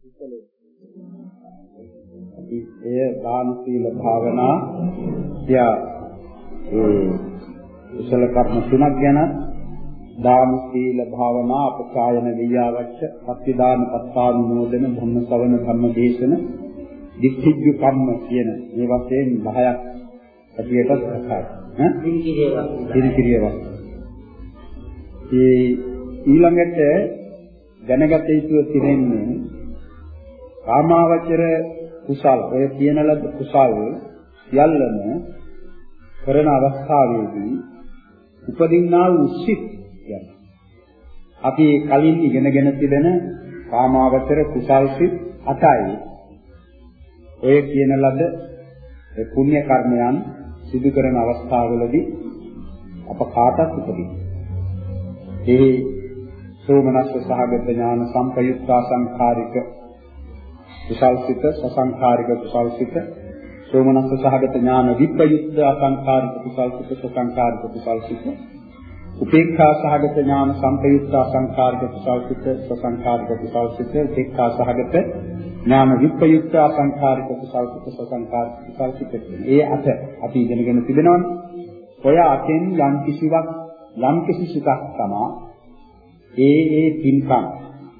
කුසලයේ අපි එය දාන සීල භාවනා යා ඒ කුසල කර්ම තුනක් ගැන දාන සීල භාවනා අපචායන වියාවච්ච පත්තිදාන පත්තානුමෝදන ධම්ම ශ්‍රවණ ධම්ම දේශන දික්ඛිජ්ජු කම්ම කියන මේ වශයෙන් 10ක් ඇටියට කතා ඈ? පිරිකිරියවක් ඒ ඊළඟට දැනගත යුතු තිරෙන්නේ කාමාවචර කුසල්. ඔය කියන ලද කුසල් සියල්ලම කරන අවස්ථාවේදී උපදින්නා වූ සිත් යන අපි කලින් ඉගෙනගෙන තිබෙන කාමාවචර කුසල් සිත් 8යි ඔය කියන ලද පුණ්‍ය කර්මයන් සිදු කරන අවස්ථාවවලදී අප කාටත් උපදින. ඒ සෝමනස්ස සහගත ඥාන සම්පයුක්තා සංඛාරික කුසල්සිත සසංඛාරික කුසල්සිත සෝමනස්ස සහගත ඥාන විප්‍රයුක්ත අසංඛාරික කුසල්සිත සසංඛාරික කුසල්සිත උපේක්ඛා සහගත ඥාන සම්පයුක්ත අසංඛාරික කුසල්සිත සසංඛාරික කුසල්සිත උපේක්ඛා සහගත ඥාන විප්‍රයුක්ත අසංඛාරික කුසල්සිත සසංඛාරික කුසල්සිත ඒ අත අපි ඉගෙනගෙන තිබෙනවානේ. ඔය අතෙන් යම් කිසිවක් යම් කිසි සිතක් තමා ඒ ඒ පින්කම්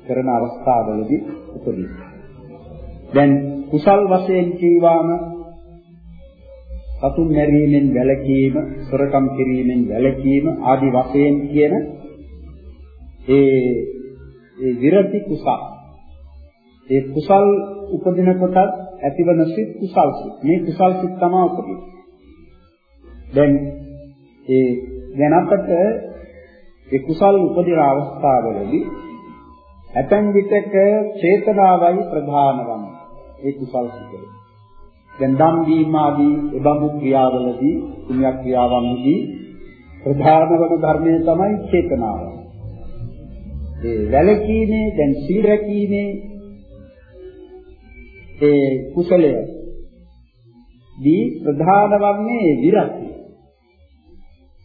කරන අවස්ථාවලදී උපදී. දැන් කුසල් වශයෙන් කීවාම සතුන් මැරීමෙන් වැළකීම, සොරකම් කිරීමෙන් වැළකීම ආදි වශයෙන් කියන ඒ ඒ විරති කුසල්. ඒ කුසල් උපදින කොට ඇතිවන සිත් කුසල් සිත්. මේ කුසල් සිත් තමයි උපදින්නේ. දැන් ඒ දැන් අපට ඒ කුසල් උපදින අවස්ථාවවලදී ඇතැම් විටක චේතනාවයි ප්‍රධාන වන්නේ. ඒ කුසල් සිතේ. දැන් දම් දීම ආදී එබඳු ක්‍රියාවලදී පුණ්‍ය ක්‍රියාවන්දී ප්‍රධාන වන ධර්මය තමයි චේතනාව. ඒ වැලකීමේ දැන් සීල රැකීමේ ඒ කුසලය දී ප්‍රධාන වන්නේ විරක්තිය.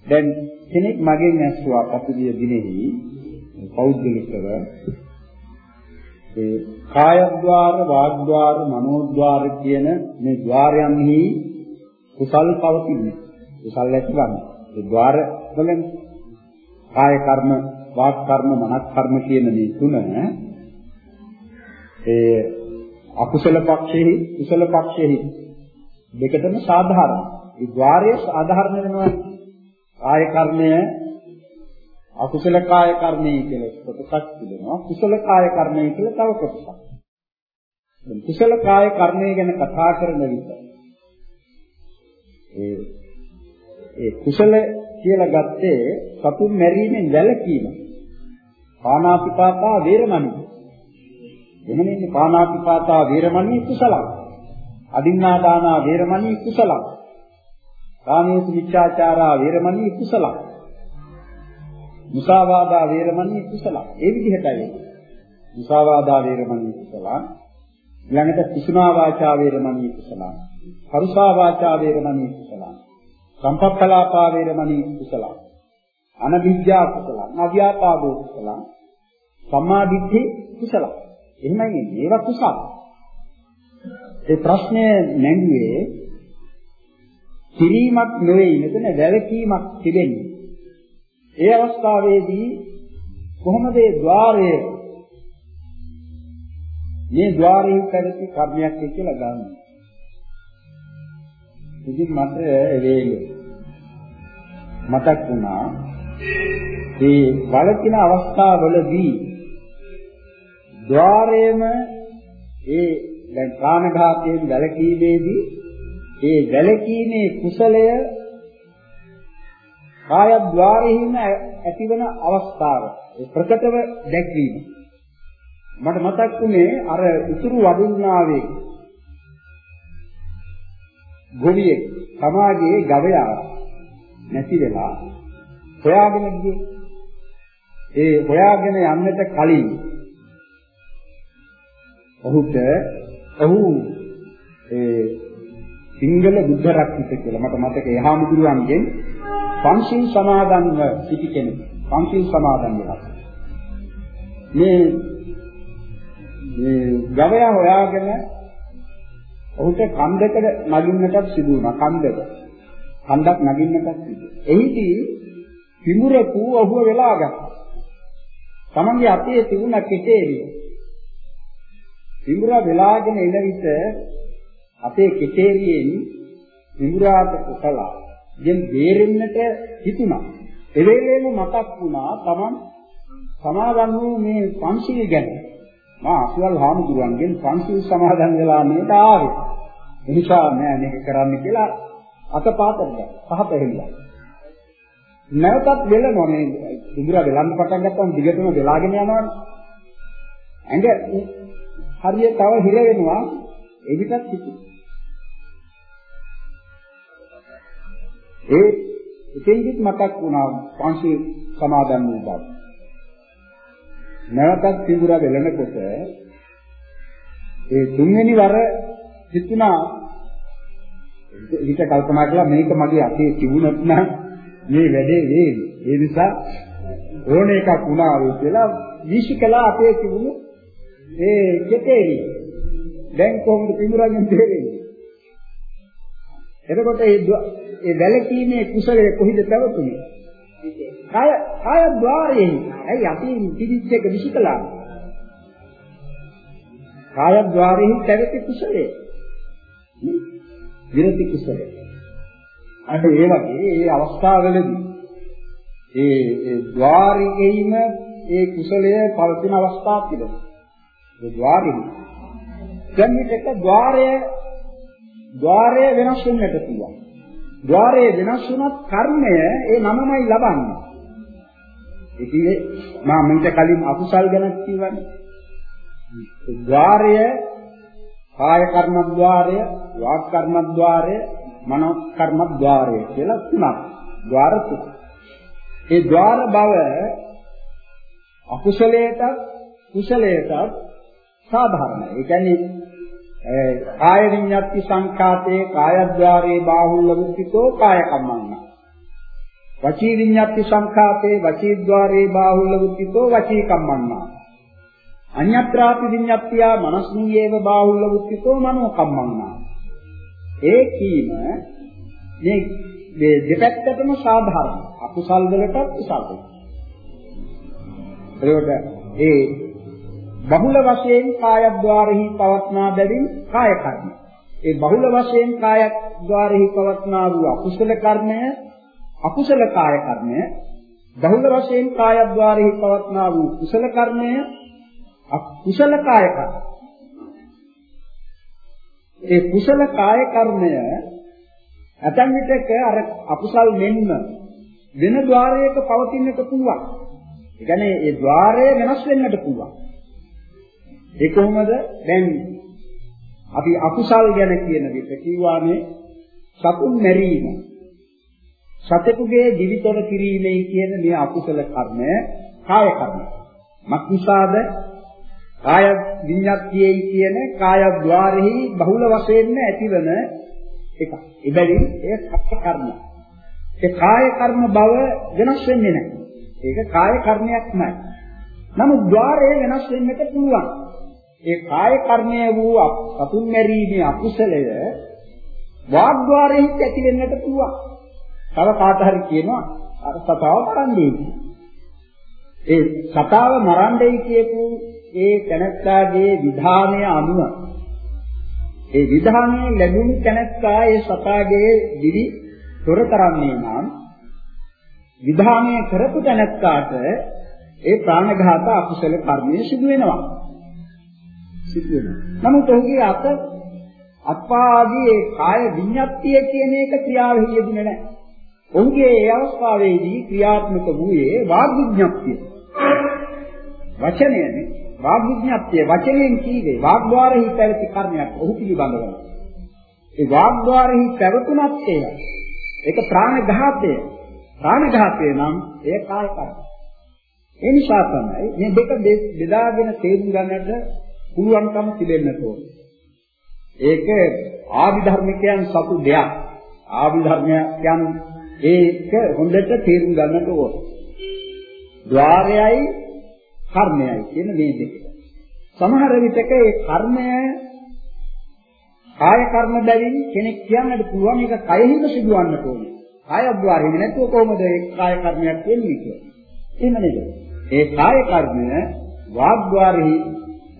දැන් කෙනෙක් මගෙන් ඇස්සුවා පසුගිය දිනෙහි පෞද්ගලිකව. ඒ කායද්්වාර වාග්ද්වාර මනෝද්වාර කියන මේ ద్వාරයන්හි කුසල් පවතින්නේ. කුසල් ඇතිවන්නේ. ඒ ద్వාර වලින් කාය කර්ම වාක් කර්ම මනස් කර්ම කියන මේ තුන ඒ අකුසල පක්ෂෙහි කුසල පක්ෂෙහි දෙකටම සාධාරණයි. ඒ ద్వාරය සාධාරණ වෙනවා. කාය කර්මය අකුසල කාය කර්මය කියලා කොටසක් තිබෙනවා කුසල කාය කර්මය කියලා තව කොටසක්. දැන් කුසල කාය කර්මය ගැන කතා කරන විට ඒ ඒ කුසල කියලා ගත්තේ සතුන් මැරීමෙන් වැළකීම. පානාතිපාතා වේරමණී. එමෙන්නේ පානාතිපාතා වේරමණී කුසලං. අදින්නා දානා වේරමණී කුසලං. කාමේසු මිච්ඡාචාරා වේරමණී කුසලං. මුසාවාදා වේරමණී කුසල. ඒ විදිහටයි. මුසාවාදා වේරමණී කුසල. ඊළඟට පිසුනා වාචා වේරමණී කුසල. පරුසා වාචා වේරමණී කුසල. සම්පප්පලාපා වේරමණී කුසල. අනවිද්‍යා කුසල. අවියාපාදෝ කුසල. සම්මාදිට්ඨි කුසල. එහෙමයි මේවා කුසල. ඒ ප්‍රශ්නේ නැංගුවේ කිරීමක් නෙවෙයි මෙතන වැළකීමක් තිබෙන්නේ. ඒ අවස්ථාවේදී කොහොමද ඒ ద్వාරය මේ ద్వාරයේ පැවති කර්මයක් කියලා ගන්න. ඉතින් මට වේලේ මතක් වුණා මේ වළකින අවස්ථාවවලදී ద్వාරයේම ඒ දැන් කාමඝාතයෙන් වැළකීමේදී ඒ වැළකීමේ කුසලය කායද්්වාරෙහිම ඇතිවන අවස්ථාව. ඒ ප්‍රකටව දැක්වීම. මට මතක් වුණේ අර උතුරු වඩුන්නාවේ ගොවියෙක් සමාජයේ ගවයා නැති වෙලා හොයාගෙන ගියේ. ඒ හොයාගෙන යන්නට කලින් ඔහුට ඔහු ඒ සිංගල බුද්ධ රක්ෂිත කියලා මට මතක එහා මුදුරුවන්ගෙන් පංචිල් සමාදන්ව සිටි කෙනෙක්. පංචිල් සමාදන් වෙලා. මේ මේ ගවයා හොයාගෙන ඔහුට කන්දකට නගින්නටත් සිදු වුණා කන්දක. කන්දක් නගින්නටත් සිදු. එහිදී පිමුරකු ඔහුව වෙලා ගත්තා. තමන්ගේ අතේ තිබුණ කෙටේරිය. පිමුරා වෙලාගෙන එන විට අපේ කෙටේරියෙන් පිමුරාට කළා. දැන් බේරෙන්නට හිතුණා. එවේලේම මතක් වුණා තමන් සමාදන් වූ මේ පන්සිල් ගැන. මා අසවල් හාමුදුරන්ගෙන් පන්සිල් සමාදන් වෙලා මේට ආවේ. එනිසා නෑ මේක කරන්න කියලා අතපාත ගත්තා. පහත හැරිලා. නැවතත් වෙලනවා මේ ඉඳුරා වෙලන්න පටන් ගත්තම දිගටම වෙලාගෙන යනවනේ. ඇඟ හරිය තව හිර වෙනවා ඒ විතරක් ඒ එතෙන්දිත් මතක් වුණා පංචශීල සමාදන් වූ බව. නැවතත් පිඟුරා වෙලනකොට ඒ තුන්වෙනි වර හිතුණා ඊට කල්පනා කළා මේක මගේ අතේ තිබුණොත් නම් මේ වැඩේ වේවි. ඒ නිසා ඕන එකක් වුණා වේ කියලා විශ්ිකලා අතේ තිබුණු ඒ කෙතේරි දැන් කොහොමද පිඟුරාගෙන් තේරෙන්නේ? එතකොට ඒ ඒ වැළකීමේ කුසලය කොහිද පැවතුනේ? කාය කාය ద్వාරයෙන්. ඇයි අපි පිළිච්ච එක විසිකලා? කාය ద్వාරයෙන් පැවති කුසලය. විරති කුසලය. අන්න ඒ වගේ ඒ අවස්ථාවවලදී ඒ ඒ ద్వාරයෙන්ම ඒ කුසලය පවතින අවස්ථා පිළිබඳ. ඒ ద్వාරයෙන්. දැන් මේක ద్వාරය ద్వාරය වෙනස් වෙන්නට පුළුවන්. ద్వාරය වෙනස් වුණත් කර්මය ඒ නමමයි ලබන්නේ. ඒ කියන්නේ මම මීට කලින් අකුසල් ගැන කියවනේ. ద్వාරය කාය කර්ම ద్వාරය, වාක් කර්ම ద్వාරය, මනෝ කර්ම ద్వාරය කියලා තුනක්. ద్వාර තුන. ඒ ద్వාර බව අකුසලයටත් කුසලයටත් සාධාරණයි. ඒ කියන්නේ කාය විඤ්ඤාති සංඛාතේ කායද්්වාරේ බාහුල්ල මුක්තිතෝ කාය කම්මං. වචී විඤ්ඤාති සංඛාතේ වචීද්්වාරේ බාහුල්ල මුක්තිතෝ වචී කම්මං. අඤ්ඤත්‍රාපි විඤ්ඤාත්තියා මනස්මීයේව බාහුල්ල මුක්තිතෝ මනෝ කම්මං. ඒ කීම මේ මේ දෙපැත්තටම සාධාරණ. අකුසල් වලටත් කුසල් වලට. ඒකට ඒ බහුල වශයෙන් කායද්්වාරෙහි පවත්නා බැවින් කාය කර්ම. ඒ බහුල වශයෙන් කායද්්වාරෙහි පවත්නා වූ අකුසල කර්මය අකුසල කාය කර්මය බහුල වශයෙන් කායද්්වාරෙහි පවත්නා වූ කුසල කර්මය අකුසල කාය කර්මය. ඒ කුසල කාය කර්මය ඇතන් විටක අර අකුසල් මෙන්න වෙන ద్వාරයක පවතින්නට පුළුවන්. ඒ කියන්නේ ඒ ద్వාරය වෙනස් වෙන්නට පුළුවන්. ඒ කොහොමද? දැන් අපි අකුසල් ගැන කියන විදිහ කිව්වානේ සතුන් මැරීම. සතෙකුගේ දිවිතොර කිරීමේ කියන මේ අකුසල කර්ම කාය කර්ම. මක්නිසාද කාය විඤ්ඤාතියේ කියන කාය ద్వාරෙහි බහුල වශයෙන් ඇතිවන එකක්. ඉබැවින් ඒ සත්‍ය කර්ම. ඒ කාය කර්ම බව වෙනස් වෙන්නේ නැහැ. ඒක කාය කර්මයක්මයි. නමුත් ద్వාරය වෙනස් වෙන්නට පුළුවන්. ඒ කාය කර්මය වූ සතුන් මැරීමේ අකුසලය වාග්්වාරයෙන් ඇති වෙන්නට පුළුවන්. තව කාට හරි කියනවා අර සතාව මරන්නේ. ඒ සතාව මරන්නේ කියපු ඒ තැනැත්තාගේ විධානය අනුව ඒ විධානයේ ලැබුණු තැනැත්තා ඒ සතාගේ දිවි තොර කරන්නේ නම් විධානය කරපු තැනැත්තාට ඒ ප්‍රාණඝාත අකුසල කර්මය සිදු වෙනවා. සිදු වෙනවා. නමුත් ඔහුගේ අත අත්පාදී ඒ කාය විඤ්ඤාතිය කියන එක ක්‍රියාවෙහි යෙදුනේ නැහැ. ඔහුගේ ඒ අවස්ථාවේදී ක්‍රියාත්මක වූයේ වාග් විඤ්ඤාතිය. වචනයනේ වාග් විඥාත්‍ය වචනයෙන් කීවේ වාග්්වාරෙහි පැවති කර්මයක් ඔහු පිළිබඳව. ඒ වාග්්වාරෙහි පැවතුනත් ඒ ඒක ප්‍රාණඝාතය. ප්‍රාණඝාතය නම් ඒ කාය කර්ම. ඒ නිසා තමයි මේ දෙක බෙදාගෙන තේරුම් ගන්නට පුළුවන්කම තිබෙන්න ඕනේ. ඒක ආවිධර්මිකයන් සතු දෙයක්. ආවිධර්මයන් ඒක හොඳට තේරුම් ගන්නට ඕනේ. ద్వාරයයි කර්මයයි කියන මේ දෙක. සමහර විටක ඒ කර්මය කාය කර්ම බැවින් කෙනෙක් කියන්නට පුළුවන් මේක කයෙහිම සිදුවන්න ඕනේ. කාය අද්වාරෙම නැතුව කොහොමද ඒ කාය කර්මයක් වෙන්නේ කියලා. එහෙම නේද? ඒ කාය කර්මය වාග්්වාරෙහි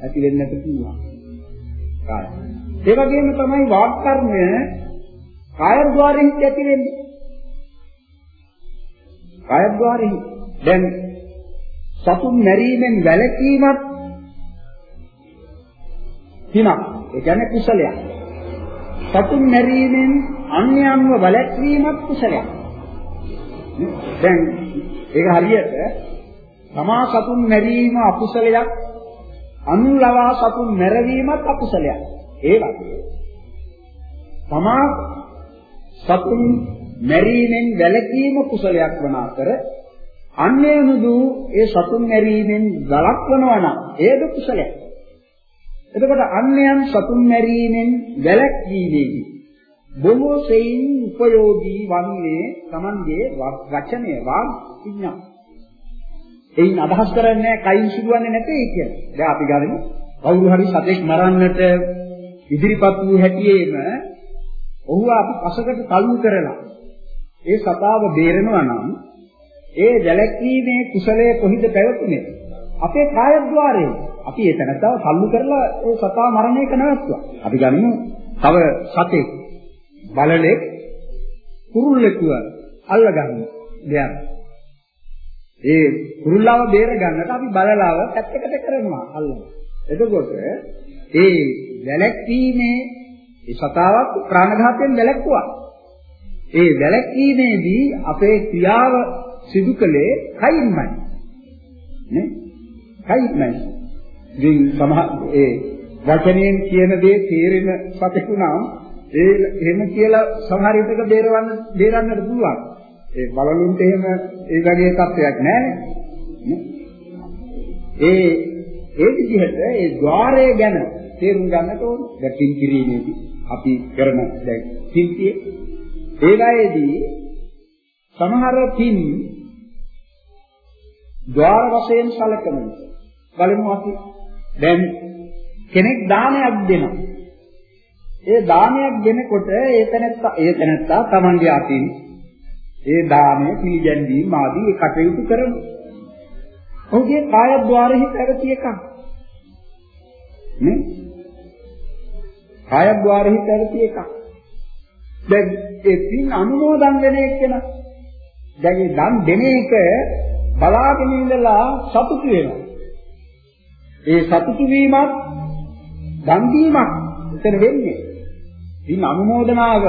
ඇති වෙන්නට පුළුවන්. කාය. ඒ වගේම තමයි වාග් කර්මය කාය ద్వාරෙහි ඇති වෙන්නේ. කාය ద్వාරෙහි දැන් සතුන් මැරීමෙන් වැළකීමත් හිමක්. ඒ කියන්නේ කුසලයක්. සතුන් මැරීමෙන් අන්‍යයන්ව වැළැක්වීමත් කුසලයක්. දැන් ඒක හරියට තමා සතුන් මැරීම අකුසලයක් අනුලවා සතුන් මැරවීමත් අකුසලයක්. ඒ වගේ තමා සතුන් මැරීමෙන් වැළකීම කුසලයක් වන අතර අන්‍යනුදු ඒ සතුන් මැරීමෙන් වළක්වනවා නම් ඒද කුසලයක්. එතකොට අන්‍යයන් සතුන් මැරීමෙන් වැළැක්වීමේදී බොහෝ සෙයින් උපයෝගී වන්නේ Tamange වචනය වාග් විඥාන. එයින් අදහස් කරන්නේ කයින් සිදුවන්නේ නැtei කියලා. දැන් අපි ගනිමු කවුරු හරි සතෙක් මරන්නට ඉදිරිපත් වූ හැටියේම ඔහුව අපි පසකට තල්ලු කරලා ඒ සතාව බේරෙනවා නම් ඒ වැළැක්වීමේ කුසලයේ කොහිද පැවතුනේ? අපේ කායද්්වාරයේ. අපි ඒ තැනතාව තල්ලු කරලා ඒ සතාව මරණ එක නවත්තුවා. අපි ගනිමු තව සතෙක් බලලෙක් කුරුල්ලෙකුව අල්ලගන්න දෙයක්. ඒ කුරුල්ලාව බේර ගන්නට අපි බලලාව පැත්තකට කරනවා අල්ලන. එතකොට ඒ වැලැක්වීමේ ඒ සතාවක් ප්‍රාණඝාතයෙන් වැළැක්වුවා. ඒ වැළැක්වීමේදී අපේ ක්‍රියාව සිදු කළේ කයින්මයි. නේ? කයින්මයි. ඉතින් සමහර ඒ වචනයෙන් කියන දේ තේරෙන සතෙකු නම් ඒ එහෙම කියලා සමහර විටක බේරවන්න බේරන්නට පුළුවන්. ඒ බලලුන්ට එහෙම ඒ වගේ තත්ත්වයක් නැහැ ඒ ඒ විදිහට ඒ ద్వාරය ගැන තේරුම් ගන්නට ඕන. දැකින් කිරීමේදී අපි කරන දැන් සිද්ධිය. ඒවායේදී සමහර පින් ద్వාර වශයෙන් සැලකෙන බලමු අපි. දැන් කෙනෙක් දානයක් දෙනවා. ඒ දානයක් දෙනකොට ඒ තැනත්තා ඒ තැනත්තා Tamange අතින් ඒ දානය පිළිගැන්වීම ආදී ඒ කටයුතු කරනවා. ඔහුගේ කායද්්වාරෙහි පැවති එකක්. නේ? කායද්්වාරෙහි පැවති එකක්. දැන් ඒ පින් අනුමෝදන් වෙන එක්කන දැන් මේ දන් දෙන එක බලාගෙන ඉඳලා සතුටු වෙනවා. ඒ සතුටු වීමත් දන් දීමක් එතන වෙන්නේ. ඉතින් අනුමෝදනාව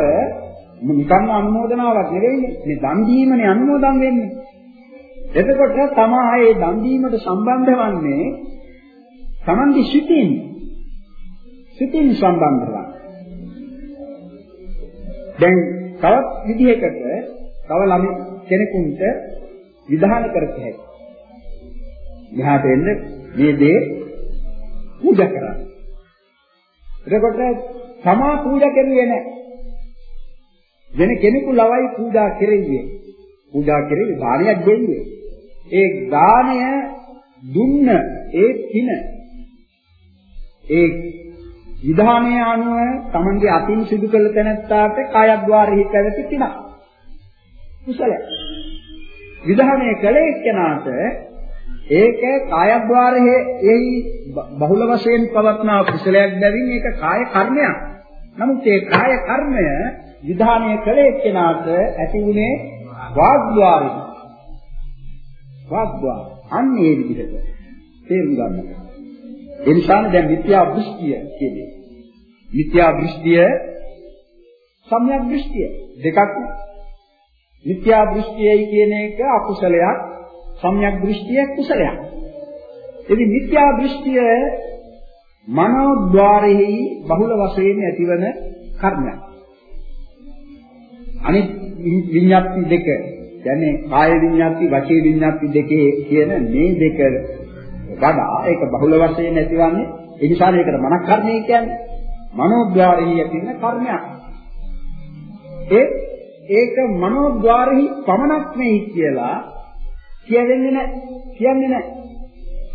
නිකන් අනුමෝදනාවක් නෙවෙයිනේ. මේ දන් දීමනේ අනුමෝදන් වෙන්නේ. එතකොට තමයි මේ දන් දීමට සම්බන්ධ වන්නේ Tamandi සිතින්. සිතින් සම්බන්ධ වන්නේ. දැන් තවත් විදිහකට තව ළම කෙනෙකුට විධාන කරත හැකියි. මෙහාට එන්න මේ දේ පූජා කරන්න. එතකොට තමා පූජා කරුවේ නැහැ. වෙන කෙනෙකු ලවයි පූජා කෙරෙන්නේ. පූජා කෙරෙන්නේ දානයක් දෙන්නේ. ඒ දානය දුන්න ඒ පින ඒ විධානයේ අනුව Tamange අතින් සිදු කළ තැනැත්තාට කායද්්වාරෙහි පැවති පිනක්. කුසලයි. විධානයේ කලේ එක්කනාට ඒක කායද්්වාරයේ එයි බහුල වශයෙන් පවත්නා කුසලයක් බැවින් ඒක කාය කර්මයක්. නමුත් ඒ කාය කර්මය විධානය කළේ කෙනාට ඇති වුණේ වාග්්වාරය. වාග්්වාර. අන්න ඒ විදිහට තේරුම් ගන්න. ඒ නිසානේ දැන් මිත්‍යා දෘෂ්ටිය කියන්නේ. මිත්‍යා දෘෂ්ටිය සම්‍යක් දෘෂ්ටිය දෙකක් මිත්‍යා දෘෂ්ටියයි කියන එක අකුසලයක් සම්‍යක් දෘෂ්ටිය කුසලයක්. ඉතින් මිත්‍යා දෘෂ්ටිය මනෝද්වාරෙහි බහුල වශයෙන් ඇතිවන කර්මයක්. අනිත් විඤ්ඤාති දෙක කියන්නේ කාය විඤ්ඤාති වචේ විඤ්ඤාති දෙකේ කියන මේ දෙක වඩා ඒක බහුල වශයෙන් ඇතිවන්නේ ඒ නිසා මේකට මනක් කර්මය කියන්නේ මනෝද්වාරෙහි ඇතිවන කර්මයක්. ඒ ඒක මනෝද්වාරෙහි පමණක් නෙයි කියලා කියවෙන්නේ නැහැ. කියන්නේ නැහැ.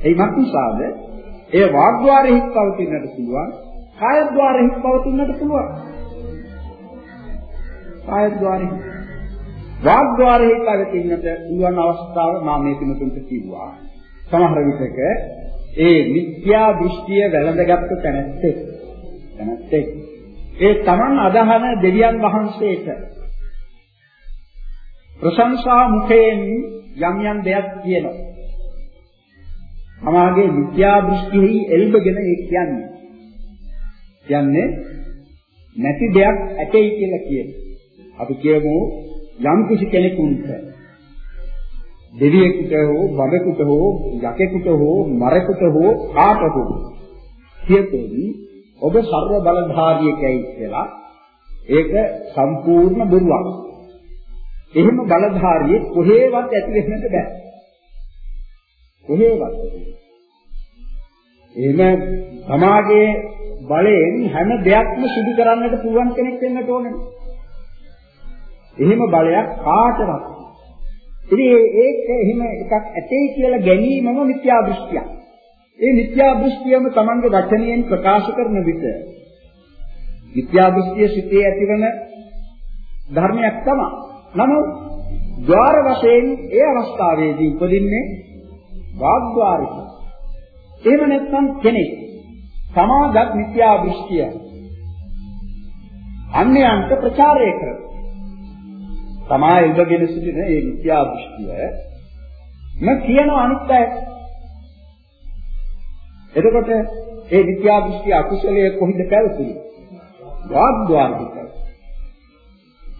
ඒ මක්නිසාද ඒ වාග්්වාරෙහි පවතින්නට පුළුවන් කායද්්වාරෙහි පවතින්නට පුළුවන් කායද්්වාරෙහි වාග්්වාරෙහි පවතින්නට පුළුවන් අවස්ථාව මා මේ තුනට කිව්වා සමහර විටක ඒ මිත්‍යා දෘෂ්ටිය වැළඳගත්තු තැනැත්තෙක් තැනැත්තෙක් ඒ Taman අදහන දෙවියන් වහන්සේට ප්‍රශංසා මුඛයෙන් යම් යම් දෙයක් කියනවා. තමාගේ මිත්‍යා දෘෂ්ටිෙහි එල්බගෙන ඒ කියන්නේ. කියන්නේ නැති දෙයක් ඇතෙයි කියලා කියනවා. අපි කියමු යම් කිසි කෙනෙකුට දෙවියෙකුට හෝ බබෙකුට හෝ යකෙකුට හෝ මරෙකුට හෝ කාට හෝ කියතොත් ඔබ ਸਰව බලධාරියෙක්යි කියලා ඒක සම්පූර්ණ බොරුවක්. එහෙම බලධාරියෙක් කොහේවත් ඇති වෙන්නට බෑ. කොහේවත්. එහෙම සමාජයේ බලයෙන් හැම දෙයක්ම සිදු කරන්නට පුළුවන් කෙනෙක් වෙන්නට ඕනේ. එහෙම බලයක් කාටවත්. ඉතින් ඒක එහෙම එකක් ඇතේ කියලා ගැනීමම මිත්‍යා දෘෂ්ටියක්. ඒ මිත්‍යා දෘෂ්ටියම Tamange වචනයෙන් ප්‍රකාශ කරන විට මිත්‍යා දෘෂ්ටිය සිටේ ඇතිවන ධර්මයක් තමයි. නමුත් ద్వාර වශයෙන් ඒ අවස්ථාවේදී උපදින්නේ වාග්්වාරික. එහෙම නැත්නම් කෙනෙක් සමාගත් මිත්‍යා දෘෂ්ටිය අන්‍යයන්ට ප්‍රචාරය කරන. තමා ඉඳගෙන සිටින මේ මිත්‍යා දෘෂ්ටිය ම කියන අනිත් අය එතකොට ඒ විද්‍යා දෘෂ්ටි අකුසලයේ කොහිද පැවතුනේ? වාග්්වාර්ධිකයි.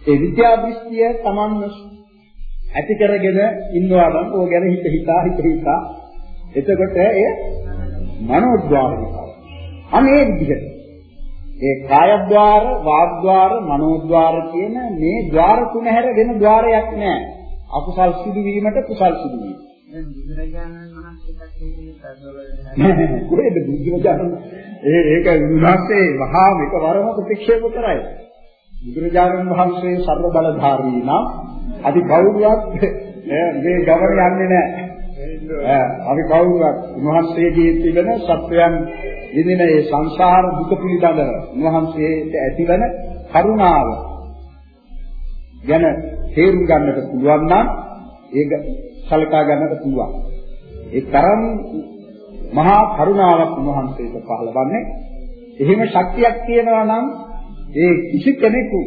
ඒ විද්‍යා දෘෂ්ටිය Taman ඇති කරගෙන ඉන්නවා නම් ඕක ගැන හිත හිතා හිත හිතා එතකොට එය මනෝද්වාරිකයි. අනේ විදිහට ඒ කායද්්වාර, වාග්ද්වාර, මනෝද්වාර කියන මේ ద్వාර තුන හැර වෙන ద్వාරයක් නැහැ. අකුසල් සිදු වීමට කුසල් සිදු වීම. දැන් බුදුරජාණන් වහන්සේ ඒක විනාශේ වහා එකවරම ප්‍රතික්ෂේප කරයි. බුදුරජාණන් වහන්සේ ਸਰව බලධාරී නම් අදි කවුරුවත් මේ ගමන යන්නේ නැහැ. අපි කවුරුවත් උන්වහන්සේගේ තිබෙන සත්‍යයන් විඳින ඒ සංසාර දුක පිළිබඳව උන්වහන්සේට ඇතිවන කරුණාව ගැන තේරුම් ගන්නට පුළුවන් නම් ඒක සලකා ගන්නට පුළුවන්. ඒ තරම් මහා කරුණාවක් උන්වහන්සේට පහළවන්නේ. එහෙම ශක්තියක් තියෙනවා නම් ඒ කිසි කෙනෙකු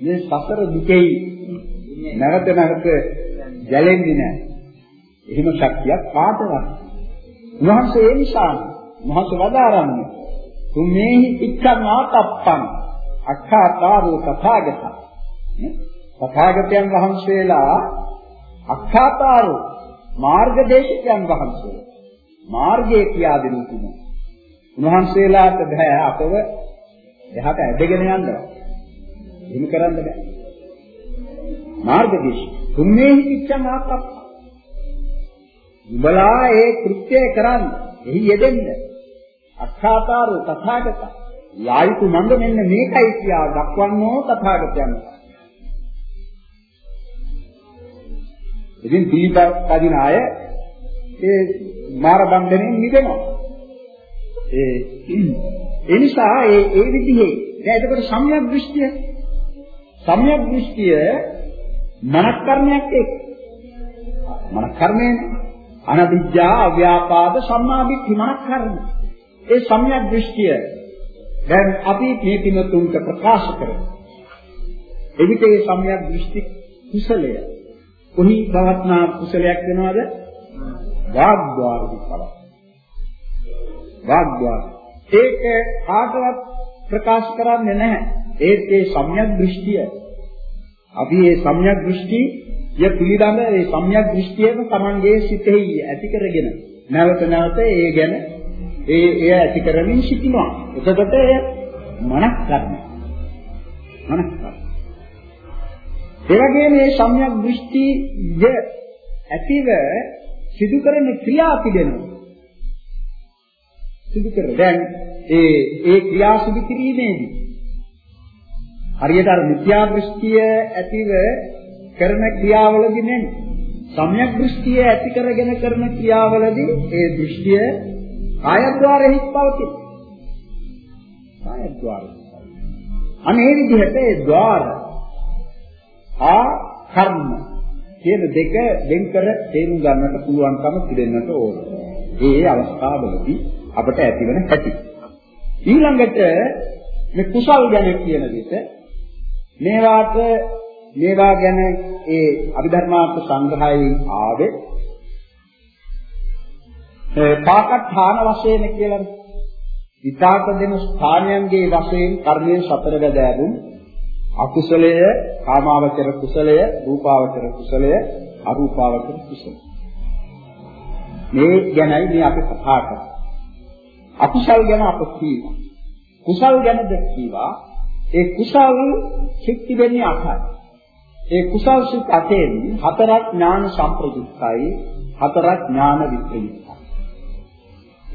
මේ සසර දුකෙහි නැවත නැවත ගැලෙන්නේ නැහැ. එහෙම ශක්තියක් කාටවත්. උන්වහන්සේ ඒ නිසා උන්වහන්සේ වදාරන්නේ තුමේහි ඉච්ඡං ආතප්පං අක්ඛාතාරෝ තථාගත. තථාගතයන් වහන්සේලා අක්ඛාතාරෝ මාර්ගදේශකයන් වහන්සේ මාර්ගයේ කියා දෙනු තුන. උන්වහන්සේලාට බෑ අපව එහාට ඇදගෙන යන්න. එහෙම කරන්න බෑ. මාර්ගදේශ. තුන්නේ හිච්ඡං ආකප්ප. උඹලා ඒ කෘත්‍යය කරන්න. එහි යෙදෙන්න. අක්ඛාතාරෝ තථාගත. යායුතු මඟ මෙන්න මේකයි කියා දක්වන්නෝ තථාගතයන්. ඉතින් දීපදින අය ඒ මාර බන්ධනෙන් මිදෙනවා. ඒ ඒ නිසා ඒ ඒ විදිහේ දැන් එතකොට සම්‍යක් දෘෂ්ටිය සම්‍යක් දෘෂ්ටිය මනක්කර්මයක් එක්ක මනක්කර්මයනේ අනවිද්‍යා අව්‍යාපාද සම්මාදිට්ඨි මනක්කර්ම ඒ සම්‍යක් දෘෂ්ටිය දැන් අපි මේ පිනතුන්ට ප්‍රකාශ කරමු. එවිට ඒ සම්‍යක් දෘෂ්ටි කුසලය. කොහි පවත්නා කුසලයක් වෙනවද? වාග්්වාර විපල වාග්්වාර ඒක කාටවත් ප්‍රකාශ කරන්නේ නැහැ. ඒත් ඒ සම්‍යක් දෘෂ්ටිය. අපි මේ සම්‍යක් දෘෂ්ටි ය පිළිබඳ ඒ සම්‍යක් දෘෂ්ටියම Tamanගේ සිතෙහි ඇති කරගෙන නැවත නැවත ඒ ගැන ඒ එය ඇති කරමින් සිටිනවා. එතකොට එය මනක් කර්ම මනක් කර්ම ඒ වගේම මේ සම්‍යක් දෘෂ්ටිය ඇතිව සිදු කරන ක්‍රියා පිළිදෙනවා. සිදු කර දැන් ඒ ඒ ක්‍රියා සිදු කිරීමේදී හරියට අර මිත්‍යා දෘෂ්ටිය ඇතිව කරන ක්‍රියාවලදී නෙමෙයි. සම්‍යක් දෘෂ්ටිය ඇති කරගෙන කරන ක්‍රියාවලදී ඒ දෘෂ්ටිය කායද්්වාරෙහි පවතී. කායද්්වාරෙ. අනේ විදිහට ඒ ద్వාර ආ කර්ම කියන දෙක වෙන් කර තේරුම් ගන්නට පුළුවන්කම තිබෙන්නට ඕන. ඒ අවස්ථාවලදී අපට ඇතිවන හැටි. ඊළඟට මේ කුසල් ගැන කියන විට මේවාට මේවා ගැන ඒ අභිධර්මාර්ථ සංග්‍රහයේ ආවේ පාකඨාන වශයෙන් කියලා. විපාක දෙන ස්ථානයන්ගේ වශයෙන් කර්මයේ සතර බැදෑරුම් අකුසලය කාමාවචර කුසලය රූපාවචර කුසලය අරූපාවචර කුසලය. මේ ගැනයි මේ අපි කතා කරන්නේ. අකුසල් ගැන අප කීවා. කුසල් ගැන දැක්කීවා ඒ කුසල් සිත් තිබෙන්නේ අටයි. ඒ කුසල් සිත් අටෙන් හතරක් ඥාන සම්ප්‍රයුක්තයි හතරක් ඥාන විප්‍රයුක්තයි.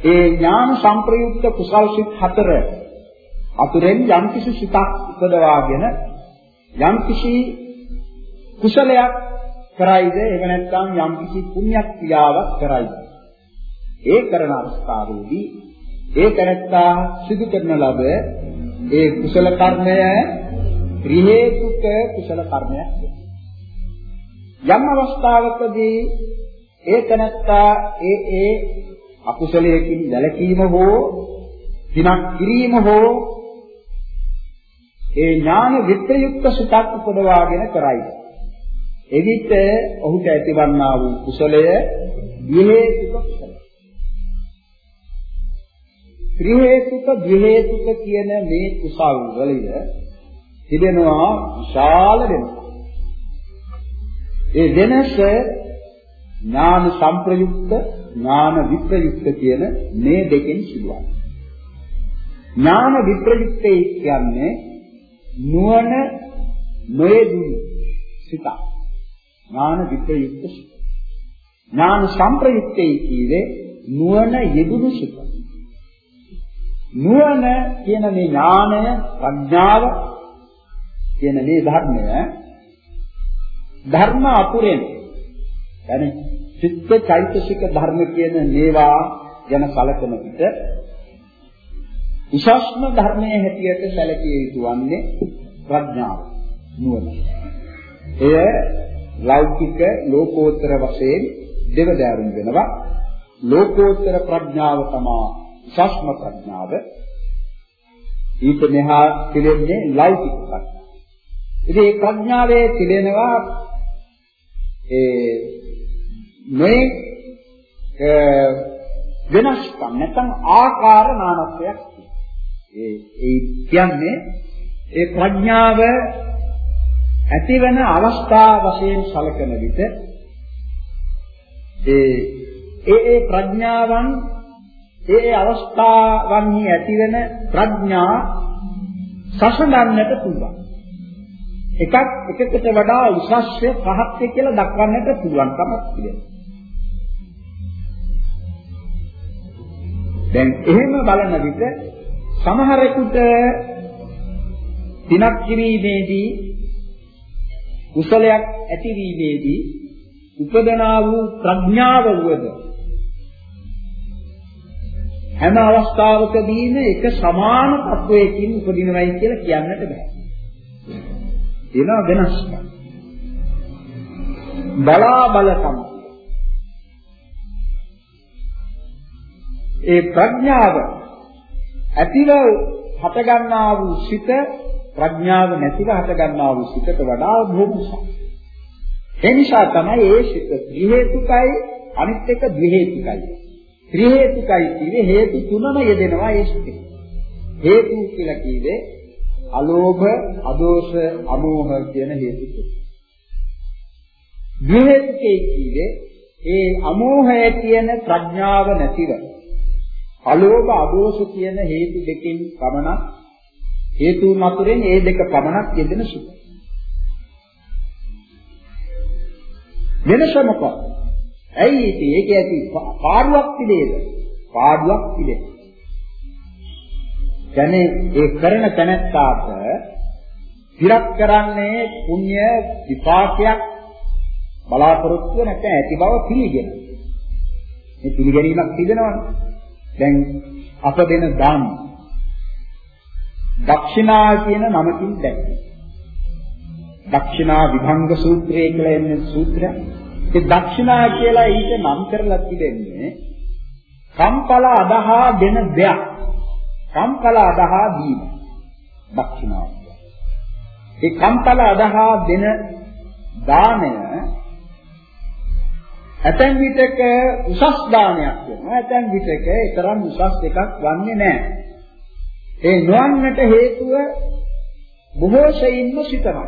ඒ ඥාන සංප්‍රයුක්ත කුසල් සිත් හතර අතුරෙන් යම්කිසි සිතක් උපදවාගෙන යම්කිසි කුසලයක් කරයිද? එහෙම නැත්නම් යම්කිසි පුණ්‍යක් ක්‍රියාවක් කරයිද? ඒ කරන අවස්ථාවේදී ඒ කරත්තා සිදු කරන ලබ ඒ කුසල කර්මය ත්‍රි හේතුක කුසල කර්මයක්. යම් අවස්ථාවකදී ඒ තනත්තා ඒ ඒ අකුසලයකින් වැළකීම හෝ දිනක් කිරීම හෝ ඒ ඥාන විත්‍යයුක්ත සිතක් උපදවාගෙන කරයි. එවිට ඔහුට ඇතිවන්නා වූ කුසලය විහෙතුක කුසලය. ත්‍රි හේතුක ද්විහේතුක කියන මේ කුසල් වලින් තිබෙනවා විශාල වෙනසක්. ඒ වෙනස ඥාන සංප්‍රයුක්ත ඥාන විප්‍රයුක්ත කියන මේ දෙකෙන් සිදුවන්නේ. ඥාන විප්‍රයුක්තේ කියන්නේ නුවණ නොයෙදුණු සිත. ඥාන විප්‍රයුක්ත සිත. ඥාන සංප්‍රයුක්තේ කියන්නේ නුවණ යෙදුණු සිත. නුවණ කියන මේ ඥානය ප්‍රඥාව කියන මේ ධර්මය ධර්ම අපුරෙන් يعني චිත්ත චෛතසික ධර්ම කියන මේවා ගැන කලකන විට උසස්ම ධර්මයේ හැටියට සැලකිය යුතු වන්නේ ප්‍රඥාව නුවණ. එය ලෞකික ලෝකෝත්තර වශයෙන් දෙවදාරුම් වෙනවා. ලෝකෝත්තර ප්‍රඥාව තමයි උසස්ම ප්‍රඥාව. ඊට මෙහා පිළිෙන්නේ ලෞකික ප්‍රඥාව. ඉතින් මේ ප්‍රඥාවේ තිබෙනවා ඒ මේ වෙනස්කම් නැත්නම් ආකාර නානත්වයක් ඒ ඒ කියන්නේ ඒ ප්‍රඥාව ඇතිවන අවස්ථා වශයෙන් සැලකෙන විට ඒ ඒ ඒ ප්‍රඥාවන් ඒ ඒ අවස්ථාවන්හි ඇතිවන ප්‍රඥා සසඳන්නට පුළුවන්. එකක් එකකට වඩා උසස්ය පහත්ය කියලා දක්වන්නට පුළුවන්කමක් තිබෙනවා. දැන් එහෙම බලන විට සමහරෙකුට දිනක් කිරීමේදී කුසලයක් ඇතිවීමේදී උපදනා වූ ප්‍රඥාව වුවද හැම අවස්ථාවකදීම එක සමාන තත්වයකින් උපදිනවයි කියලා කියන්නට බෑ. ඒනවා වෙනස්කම්. බලා බලකම් ඒ ප්‍රඥාව ඇතිව හටගන්නා වූ සිත ප්‍රඥාව නැතිව හටගන්නා වූ සිතට වඩා භෝගසක්. ඒ නිසා තමයි ඒ සිත ත්‍රි හේතුකයි අනිත් එක ද්වි හේතුකයි. ත්‍රි හේතුකයි කියන්නේ හේතු තුනම යෙදෙනවා ඒ සිතේ. හේතු කියලා කිව්වේ අලෝභ, අදෝෂ, අමෝහ කියන හේතු තුන. ද්වි හේතුකේ කිව්වේ ඒ අමෝහය කියන ප්‍රඥාව නැතිව අලෝභ අදෝෂ කියන හේතු දෙකෙන් පමණක් හේතු මතුරෙන් ඒ දෙක පමණක් යෙදෙන සුඛ. වෙනස මොකක්ද? ඇයි ඉතින් ඒක ඇති පාඩුවක් තිබේද? පාඩුවක් තිබේ. කියන්නේ ඒ කරන තැනැත්තාට විරක් කරන්නේ පුණ්‍ය විපාකයක් බලාපොරොත්තු නැත්නම් ඇති බව පිළිගෙන. මේ පිළිගැනීමක් තිබෙනවනේ. දැන් අප දෙන දාන දක්ෂිනා කියන නමකින් දැක්කේ. දක්ෂිනා විභංග සූත්‍රය කියලා එන්නේ සූත්‍රය. ඒ දක්ෂිනා කියලා ඊට නම් කරලා තිබෙන්නේ කම්පල අදහා දෙන දෙයක්. කම්පල අදහා දීම. දක්ෂිනා. ඒ කම්පල අදහා දෙන දාණය ඇතැම් විටක උසස් දානයක් වෙනවා. ඇතැම් විටක ඒ තරම් උසස් එකක් වන්නේ නැහැ. ඒ නොවන්නට හේතුව බොහෝ සෙයින්ම සිතමයි.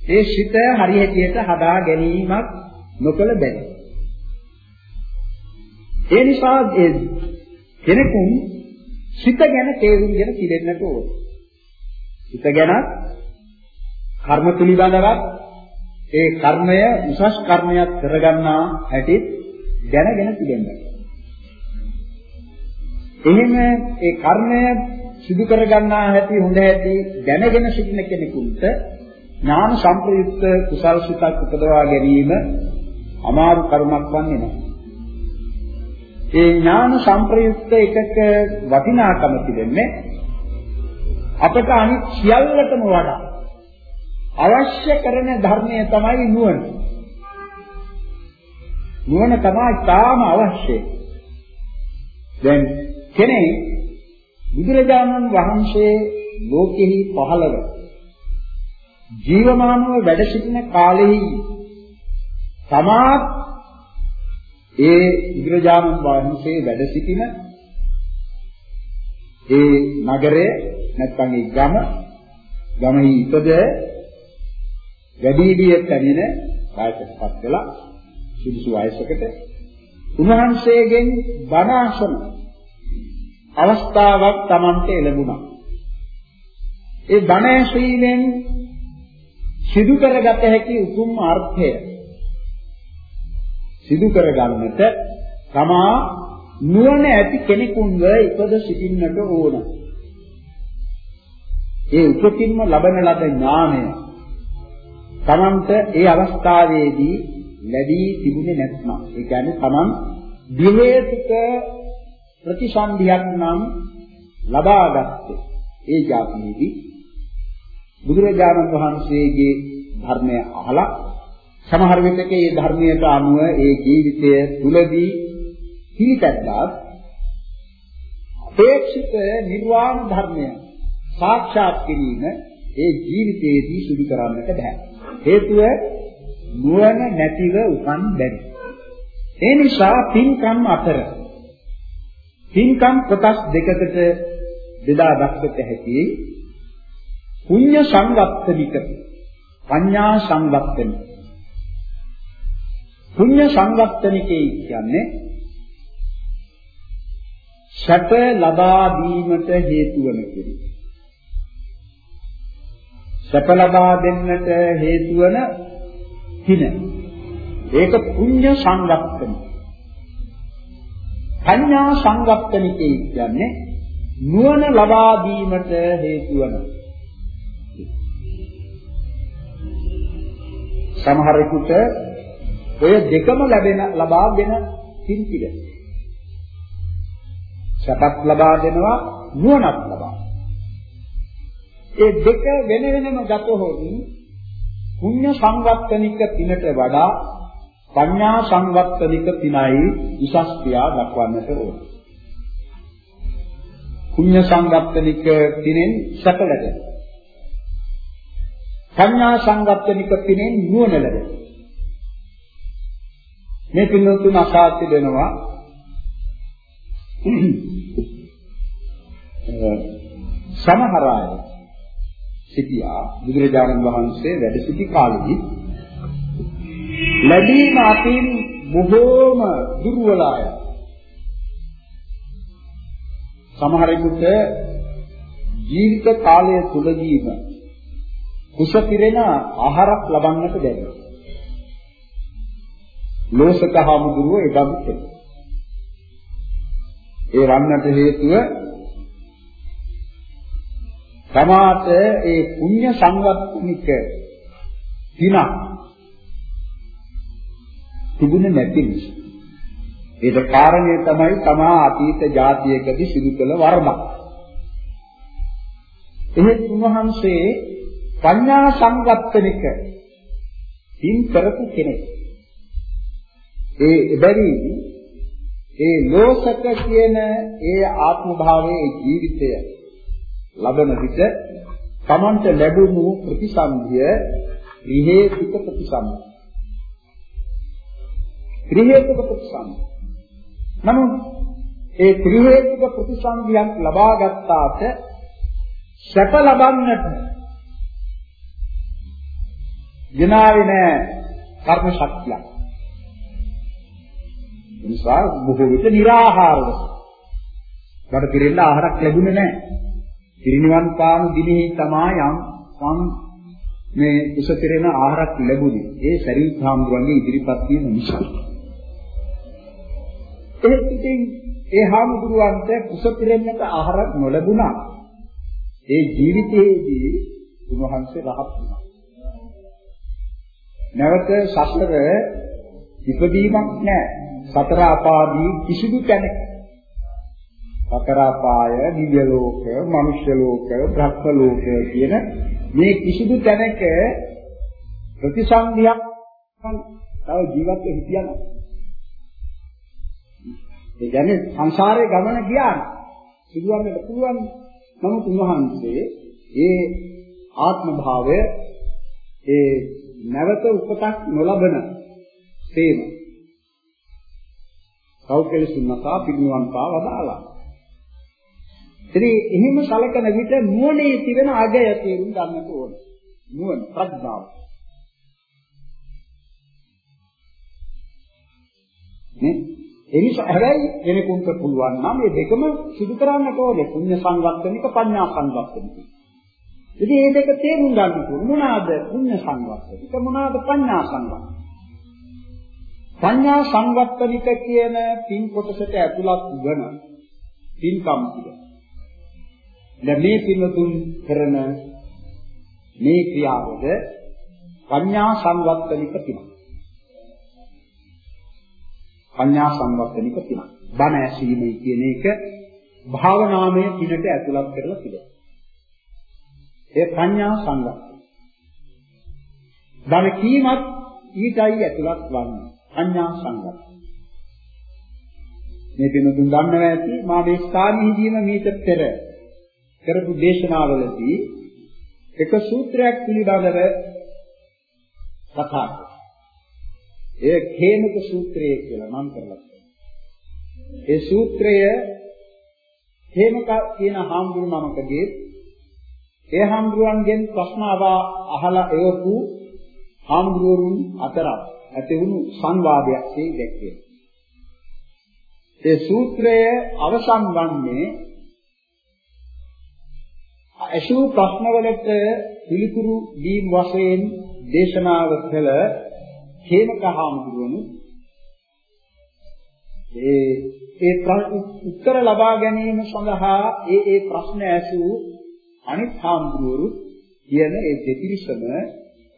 ඒ සිත හරියටියට හදා ගැනීමක් නොකළ බැහැ. ඒ නිසා ඒ කෙනෙකුන් සිත ගැන තේරුම්ගෙන පිළිෙන්නට ඕන. සිත ගැන කර්ම පිළිබඳවත් ඒ කර්මය උසස් කර්මයක් කරගන්නා හැටි දැනගෙන පිළිෙන්නට. එහෙම ඒ කර්මය සිදු කරගන්නා හැටි හොඳ හැටි දැනගෙන සිටින කෙනෙකුට ඥාන සංප්‍රයුක්ත කුසල් සිතක් උපදවා ගැනීම අමාරු කරුණක් වන්නේ නැහැ. ඒ ඥාන සංප්‍රයුක්ත එකක වටිනාකම තිබෙන්නේ අපට අනිත් සියල්ලටම වඩා අවශ්‍ය කරන ධර්මය තමයි නුවණ. නුවණ තමයි තාම අවශ්‍යයි. දැන් කෙනෙක් බුදුරජාණන් වහන්සේ ලෝකෙහි පහළව ජීවමානව වැඩ සිටින කාලෙහි තමාත් ඒ බුදුරජාණන් වහන්සේ වැඩ සිටින ඒ නගරය නැත්නම් ඒ ගම ගමෙහි ඉපද වැඩිවිය පැමිණ වයසටපත් වෙලා සුදුසු වයසකට උන්වහන්සේගෙන් බණ අසන අවස්ථාවක් Tamante ලැබුණා. ඒ බණ ඇසීමෙන් සිදු කරගත හැකි උතුම් අර්ථය සිදු කරගන්නට තමා නුවණ ඇති කෙනෙකුන්ව ඉපද සිටින්නට ඕන. ඒ උපතින්ම ලබන ලද ඥානය තමන්ට ඒ අවස්ථාවේදී ලැබී තිබුණේ නැත්නම් ඒ කියන්නේ තමන් දිහේතුක ප්‍රතිසන්දියක් නම් ලබාගත්තේ ඒ જાතියේදී බුදුරජාණන් වහන්සේගේ ධර්මය අහලා සමහර විටක ඒ ධර්මයට අනුව ඒ ජීවිතය තුලදී පිළිපැද්දා අපේක්ෂිත නිර්වාණ ධර්මය සාක්ෂාත් කිරීම ඒ ජීවිතයේදී සිදු කරන්නට බෑ. හේතුව නුවණ නැතිව උපන් බැරි ඒ නිසා පින්කම් අතර පින්කම් කොටස් දෙකකට බෙදා දක්වත හැකි පුඤ්ඤ සංවත්තනික පඤ්ඤා සංවත්තනික පුඤ්ඤ සංවත්තනිකේ කියන්නේ සැප ලබා දීමට හේතු වන කෙනෙක්. සැප ලබා දෙන්නට හේතු වන හින. ඒක පුඤ්ඤ සංවත්තනික. පඤ්ඤා සංවත්තනිකේ කියන්නේ නුවණ ලබා දීමට හේතු වන සමහරෙකුට ඔය දෙකම ලැබෙන ලබා දෙන පිළිපිල. සපත් ලබා දෙනවා නුවණක් ලබා. ඒ දෙක වෙන වෙනම ගතහොත් පුණ්‍ය සංවත්තනික පිනට වඩා පඤ්ඤා සංවත්තනික පිනයි විශස් ක්‍රියා දක්වන්නට ඕන. පුණ්‍ය සංවත්තනික පිනෙන් සැප ලැබෙනවා. පඤ්ඤා සංගත්තනික පිනෙන් නුවණ ලැබෙනවා. මේ පින්නතුන් අසාති වෙනවා සමහර අය සිටියා බුදුරජාණන් වහන්සේ වැඩ සිටි කාලෙදී ලැබීම අතින් බොහෝම දුර්වල අය සමහරෙකුට ජීවිත කාලය තුලදීම කුස පිරෙන ආහාරක් ලබන්නට බැහැ. ලෝසක හාමුදුරුවෝ ඒ බඳු කෙනෙක්. ඒ වන්නට හේතුව තමාට ඒ පුණ්‍ය සංවත්නික දින තිබුණේ නැති නිසා. ඒක කාරණය තමයි තමා අතීත જાතියකදී සිදු කළ වරදක්. එහෙත් උන්වහන්සේ පඤ්ඤා සංගත්තනික තින් කරපු කෙනෙක්. ඒ එබැවින් ඒ ලෝසක කියන ඒ ආත්ම භාවයේ ජීවිතය ලබන විට තමන්ට ලැබුණු ප්‍රතිසන්දිය ත්‍රිහේතුක ප්‍රතිසන්දිය. ත්‍රිහේතුක ප්‍රතිසන්දිය. නමුත් ඒ ත්‍රිහේතුක ප්‍රතිසන්දියක් ලබා ගත්තාට සැප ලබන්නට දිනාවේ නෑ කර්ම ශක්තියක්. නිසා බොහෝ විට निराහාරව. බඩ පිරෙන්න ආහාරක් ලැබුණේ නැහැ. පිරිනිවන් පාන දිනේ තමයි යම් සම් මේ කුස පිරෙන ආහාරක් ලැබුණේ. ඒ ශරීර සාම්බුරන්ගේ ඉදිරිපත් වීම නිසා. එහෙත් ඉතින් ඒ හාමුදුරුවන්ට කුස පිරෙන්නට ආහාරක් නොලැබුණා. ඒ ජීවිතයේදී උන්වහන්සේ රහත් වුණා. නැවත සසර ඉපදීමක් නැහැ. සතර අපාදී කිසිදු තැනක සතර අපාය, දිව්‍ය ලෝක, මනුෂ්‍ය ලෝක, බ්‍රහ්ම ලෝක කියන මේ කිසිදු තැනක ප්‍රතිසන්දියක් තව ජීවත් වෙ හිටියනම් ඒ කියන්නේ සංසාරේ ගමන ගියා සිදුවන්නට පුළුවන් නමුත් උන්වහන්සේ ඒ ආත්ම භාවය ඒ නැවත උපතක් නොලබන තේම සෞඛ්‍යලසුන්නතා පිළිනුවන් පා වදාලා. ඉතින් එහෙම සලකන විට නුවණේ තිබෙන අගය තේරුම් ගන්නට ඕන. නුවණ ප්‍රඥාව. නේ? එනිසා හැබැයි කෙනෙකුට පුළුවන් නම් මේ දෙකම සිදු කරන්නට ඕනේ. පුණ්‍ය සංවත්තනික පඤ්ඤා සංවත්තනික. ඉතින් මේ දෙක තේරුම් ගන්න ඕනේ. මොනවාද පුණ්‍ය සංවත්තනික මොනවාද පඤ්ඤා සංවත්තනික? සංඥා සංවත්තනික කියන පින් කොටසට ඇතුළත් වන පින්කම් ටික. දැන් මේ පින්වතුන් කරන මේ ක්‍රියාවද සංඥා සංවත්තනික පිනක්. සංඥා සංවත්තනික පිනක්. බණ ඇසීමයි කියන එක භාවනාමය පිනට ඇතුළත් කරලා තිබෙනවා. ඒ සංඥා සංවත්තන. බණ කීමත් ඊටයි ඇතුළත් වන්නේ. අඤ්ඤා සංගත. මේ පිනුතුන් දන්නවා ඇති මා මේ ස්ථානෙහිදීම මීට පෙර කරපු දේශනාවලදී එක සූත්‍රයක් පිළිබඳව කතා කළා. ඒ හේමක සූත්‍රය කියලා නම් කරලා ඒ සූත්‍රය හේමක කියන හාමුදුරු නමකගේ ඒ හාමුදුරුවන්ගෙන් ප්‍රශ්න අහලා එවපු හාමුදුරුවරුන් අතරක් ඇති වුණු සංවාදයක් මේ දැක්වේ. ඒ සූත්‍රය අවසන් වන්නේ අශූ ප්‍රශ්නවලට පිළිතුරු දීම් වශයෙන් දේශනාව කළ හේමක හාමුදුරුවනු ඒ ඒ උත්තර ලබා ගැනීම සඳහා ඒ ඒ ප්‍රශ්න ඇසූ අනිත් හාමුදුරුවරු කියන ඒ දෙතිරිසම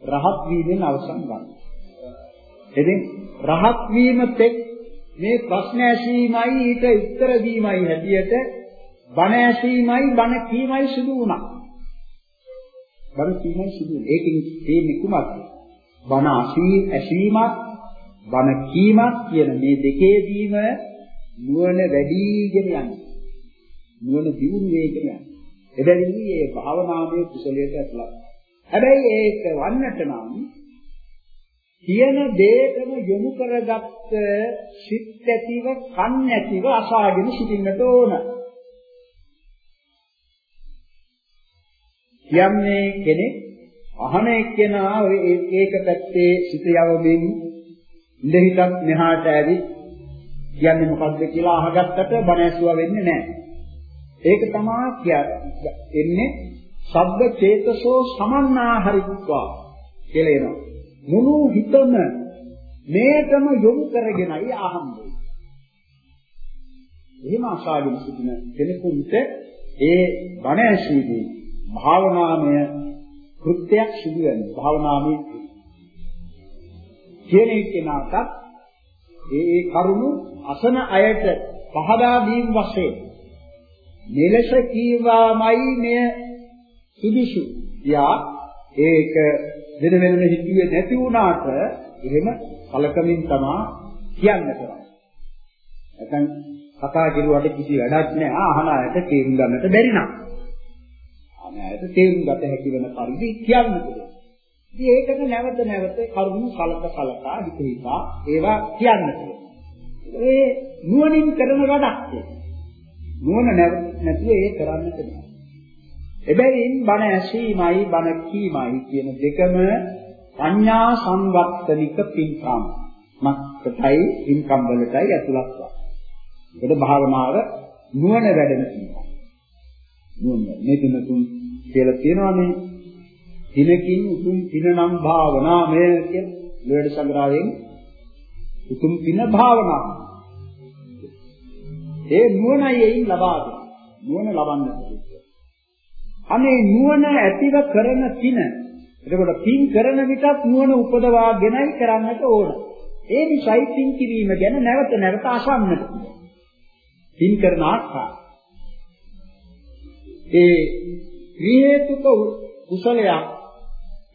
රහත් වීමෙන් අවසන් වන්නේ. ඉතින් රහත් වීම තෙක් මේ ප්‍රශ්න ඇසීමයි ඊට උත්තර දීමයි හැටියට බණ ඇසීමයි බණ කීමයි සිදු වුණා. බණ කීමයි සිදු වුණා. ඒකෙන් තේන්නේ කුමක්ද? බණ ඇසීමත් බණ කීමත් කියන මේ දෙකේදීම නුවණ වැඩිගෙන යනවා. නුවණ දියුණු වෙගෙන යනවා. එබැවින් මේ භාවනාමය කුසලයට ඇතුළත්. හැබැයි ඒක වන්නට නම් කියන දේටම යොමු කරගත්ත සිත් ඇතිව කන් ඇතිව අසාගෙන සිටින්නට ඕන. යන්නේ කෙනෙක් අහන එක්කෙනා ඔය ඒක පැත්තේ සිත යවමින් ඉඳ හිටක් මෙහාට ඇවිත් කියන්නේ මොකද්ද කියලා අහගත්තට බණ ඇසුවා වෙන්නේ නැහැ. ඒක තමයි කියන්නේ. එන්නේ සබ්බ චේතසෝ සමන්නාහරිත්වා කියලා එනවා. මුළු හිතම මේකම යොමු කරගෙනයි අහන්නේ. එහෙම අසාගෙන සිටින කෙනෙකුට ඒ බණ ඇසීමේ භාවනාමය කෘත්‍යයක් සිදු වෙනවා. භාවනාමය කියන කෙනාට ඒ ඒ කරුණු අසන අයට පහදා දීම වශයෙන් මෙලෙස කීවාමයි මෙය සුදුසු. යා ඒක වෙන වෙනම හිතුවේ නැති වුණාට එහෙම කලකමින් තමා කියන්න කරන්නේ. නැත්නම් කතා කෙරුවට කිසි වැඩක් නැහැ. අහන අයට තේරුම් ගන්නට බැරි නම්. අහන අයට තේරුම් ගත හැකි වෙන පරිදි කියන්න පුළුවන්. ඉතින් ඒකට නැවත නැවත කරුණු කලක කලකා හිත හිතා ඒවා කියන්න පුළුවන්. ඒ නුවණින් කරන වැඩක් ඒක. නුවණ නැතුව ඒ කරන්නට බෑ. එබැවින් බණ ඇසීමයි බණ කීමයි කියන දෙකම පඤ්ඤා සංවත්තනික පින්කම්. මක්කටයි පින්කම් වලටයි ඇතුළත් වෙනවා. ඒක භාවනාව නුවණ වැඩෙන පින්කම්. නුවණ මේ තුන කියලා තියෙනවානේ. දිනකින් උතුම් දින නම් භාවනාමය කියන ලෝඩ සංග්‍රහයෙන් උතුම් දින භාවනාව. ඒ නුවණයි එයින් ලබා දෙන්නේ. නුවණ ලබන්නට අනේ නුවණ ඇතිව කරන පින. එතකොට පින් කරන විටත් නුවණ උපදවාගෙනයි කරන්නට ඕන. ඒ නිසායි පින් කිරීම ගැන නැවත නැවත අසන්නට. පින් කරන ආකාරය. ඒ ක්‍රියේතුක කුසලයක්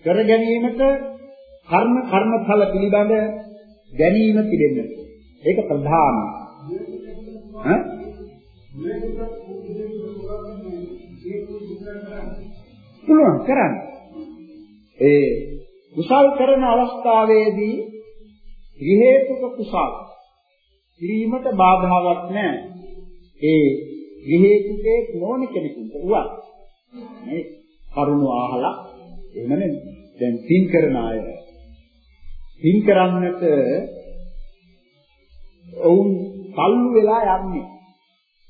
කර ගැනීමට කර්ම කර්මඵල පිළිබඳ ගැනීම පිළිබඳ. ඒක ප්‍රධානයි. ඈ පුළුවන් කරන්න. ඒ කුසල් කරන අවස්ථාවේදී විහෙතුක කුසල් කිරීමට බාධාවක් නැහැ. ඒ විහෙතුකේ නොවන කෙනෙකුට උවත් මේ කරුණ අහලා එහෙම නෙමෙයි. දැන් පින් කරන අය පින් කරන්නට ඔවුන් තල්ලු වෙලා යන්නේ.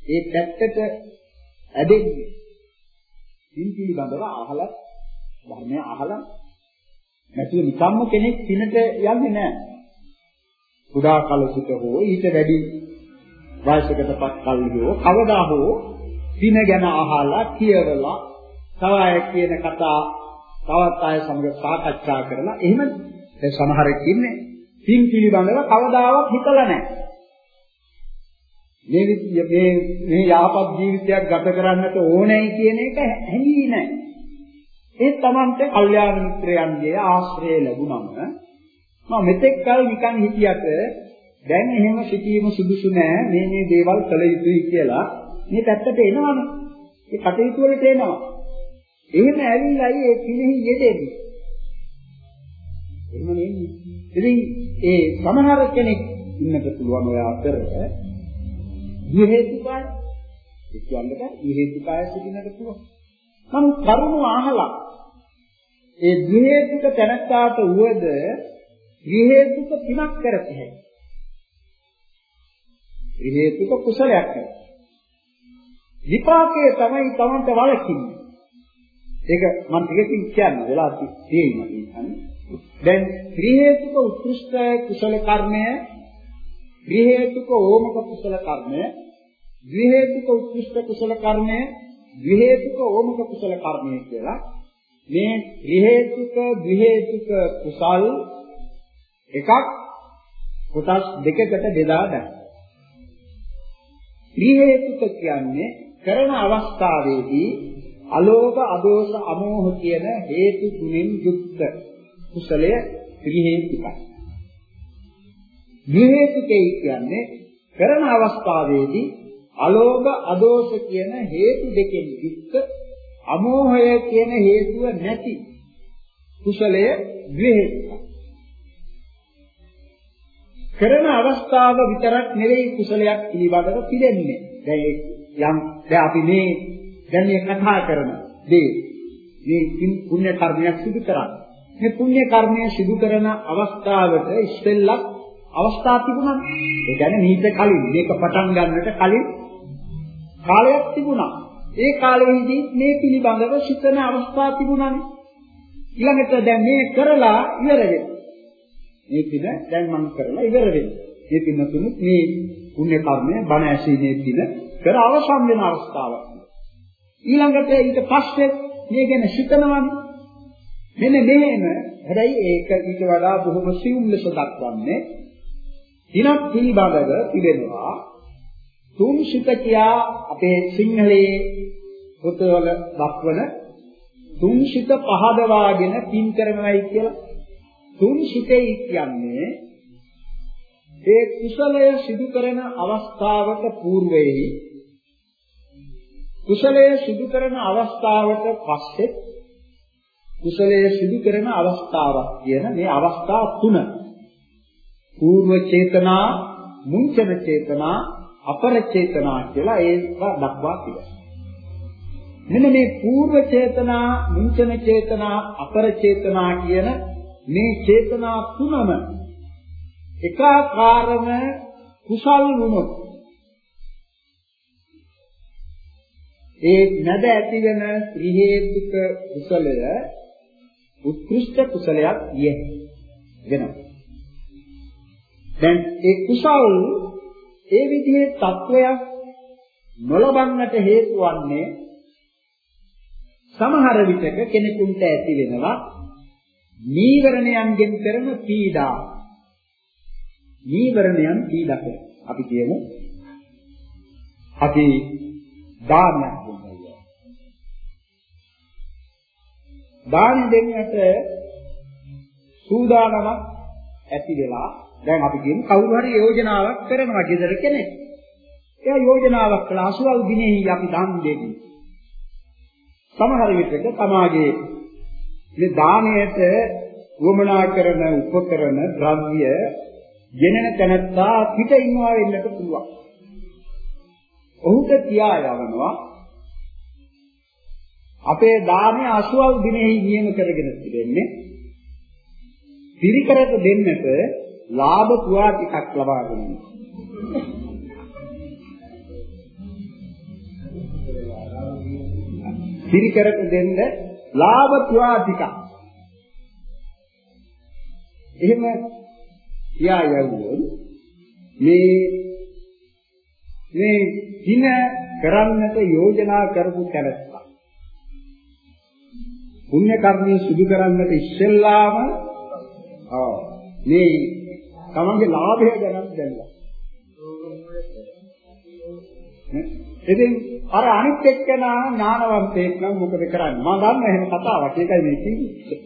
ඒ පැත්තට ඇදෙන්නේ. පින් පිළිබඳව අහලා ධර්මය අහලා නැතිව නිකම්ම කෙනෙක් පිනට යන්නේ නැහැ. කුඩා කල සිට හෝ ඊට වැඩි වයසකටපත් කල්හි හෝ කවදා හෝ පින ගැන අහලා කියවලා තව අය කියන කතා තවත් අය සමග සාකච්ඡා කරලා එහෙම සමහරෙක් ඉන්නේ පින් පිළිබඳව කවදාවත් හිතලා නැහැ. මේ මේ මේ යහපත් ජීවිතයක් ගත කරන්නට ඕනෑයි කියන එක හැඟී නැහැ. ඒ තමන්ට කල්යාණ මිත්‍රයන්ගේ ආශ්‍රය ලැබුණම මම මෙතෙක් කල නිකන් හිටියට දැන් එහෙම සිටීම සුදුසු නෑ මේ මේ දේවල් කළ යුතුයි කියලා මේ පැත්තට එනවනේ. ඒ කටයුතු වලට එනවා. එහෙම ඇවිල්ලායි ඒ කිනෙහි යෙදෙන්නේ. එහෙම නෙන්නේ. ඉතින් ඒ සමහර කෙනෙක් ඉන්නට පුළුවන් ඔය අතර විහෙතුකයි ඒ කියන්නේ විහෙතුකය සිටිනට පුළුවන්. නමුත් කරුණ අහලා ඒ විහෙතුක තැනත්තාට උවද විහෙතුක පිනක් කරත හැකියි. විහෙතුක කුසලයක් කරයි. විපාකයේ තමයි තමන්ට වලකින්නේ. ඒක මම ටිකකින් කියන්න වෙලා තියෙනවා කියන්නේ. දැන් ත්‍රිහේතුක උත්කෘෂ්ඨ කුසල කර්මය ත්‍රිහේතුක ඕමක කුසල කර්මය ද්විහේතුක උත්කෘෂ්ඨ කුසල කර්මය ද්විහේතුක ඕමක කුසල කර්මය කියලා මේ ත්‍රිහේතුක ද්විහේතුක කුසල් එකක් කොටස් දෙකකට බෙදා ගන්න. ත්‍රිහේතුක කියන්නේ කරන අවස්ථාවේදී අලෝභ අදෝස අමෝහ කියන හේතු තුنين යුක්ත කුසලය ත්‍රිහේතුකයි. ත්‍රිහේතුකේ කියන්නේ කරන අවස්ථාවේදී අලෝභ අදෝස කියන හේතු දෙකෙන් යුක්ත අමෝහය කියන හේතුව නැති කුසලය ත්‍රිහේතුකයි. කරන අවස්ථාව විතරක් නෙවෙයි කුසලයක් පිළිබඳව පිළිෙන්නේ. දැන් යම් දැන් අපි මේ දැන් මේ කතා කරන දේ මේ පුණ්‍ය කර්මයක් සිදු කරන්නේ මේ පුණ්‍ය කර්මය සිදු කරන අවස්ථාවට ඉස්සෙල්ලක් අවස්ථා තිබුණා ඒ කියන්නේ මීට කලින් මේක පටන් ගන්නට කලින් කාලයක් තිබුණා. ඒ කාලෙහිදී මේ පිළිබඳව සිතන අවස්ථා තිබුණානේ. ඊළඟට දැන් මේ කරලා ඉවර වෙනවා. මේ පින දැන් මම කරලා ඉවර වෙනවා. මේ පින තුනුත් මේ පුණ්‍ය කර්මය බණ ඇසීමේ පින කර අවසන් වෙන අවස්ථාවක්. ඊළඟට ඊට පස්සේ මේ ගැන සිතනවානේ. මෙන්න මෙහෙම හැබැයි ඒක ඊට වඩා බොහොම සියුම් ලෙස දක්වන්නේ දිනක් පිළිබඳව තිබෙනවා තුන් සිත කියා අපේ සිංහලයේ පොතවල දක්වන තුන් සිත පහදවාගෙන පින් කරනවායි කියලා තුන් සිතේ කියන්නේ ඒ කුසලය සිදු කරන අවස්ථාවක పూర్වයේ කුසලයේ සිදු කරන අවස්ථාවට පස්සේ කුසලයේ සිදු කරන අවස්ථාවක් කියන මේ අවස්ථා තුන. పూర్ව චේතනා මුංචන චේතනා අපර චේතනා කියලා ඒවා දක්වා තිබෙනවා. මෙන්න මේ పూర్ව චේතනා මුංචන චේතනා අපර චේතනා කියන මේ චේතනා තුනම එකාකාරම කුසල් වුණොත් ඒ නැද ඇති වෙන ත්‍රි හේතුක කුසලය උත්කෘෂ්ඨ කුසලයක් විය වෙනවා. දැන් ඒ කුසල් ඒ විදිහේ තත්වයක් නොලබන්නට හේතු වන්නේ සමහර විටක කෙනෙකුට ඇති වෙනවා නීවරණයන්ගෙන් කරන පීඩා. නීවරණයන් පීඩක. අපි කියමු අපි දානයක් දෙන්නවා. දාන දෙන්නට සූදානමක් ඇති වෙලා දැන් අපි කියමු කවුරු හරි යෝජනාවක් කරනවා ගෙදර කෙනෙක්. එයා යෝජනාවක් කළා අසුවල් දිනෙහි අපි දන් දෙමු. සමහර විටක තමාගේ මේ දාණයට වමනා කරන උපකරණ ද්‍රව්‍ය ගෙනෙන තැනත්තා පිට ඉන්නවා වෙන්නට පුළුවන්. ඔහුට කියා යවනවා අපේ දානය අසුවල් දිනෙහි නියම කරගෙන තිබෙන්නේ පිරිකරට දෙන්නට ලාභ පුරා ටිකක් ලබා ගන්න. පිරිකරට දෙන්න ලාභ පුරා ටිකක්. එහෙම කියා යවුවොත් මේ මේ දින කරන්නට යෝජනා කරපු කැලස්සා පුණ්‍ය කර්මයේ සිදු කරන්නට ඉස්සෙල්ලාම ආ මේ තමන්ගේ ලාභය ගැන දැනගන්න. ඉතින් අර අනිත් එක්කෙනා ඥානවන්තයෙක් නම් මොකද කරන්නේ? මම දන්න එහෙම කතාවක්. ඒකයි මේ කියන්නේ.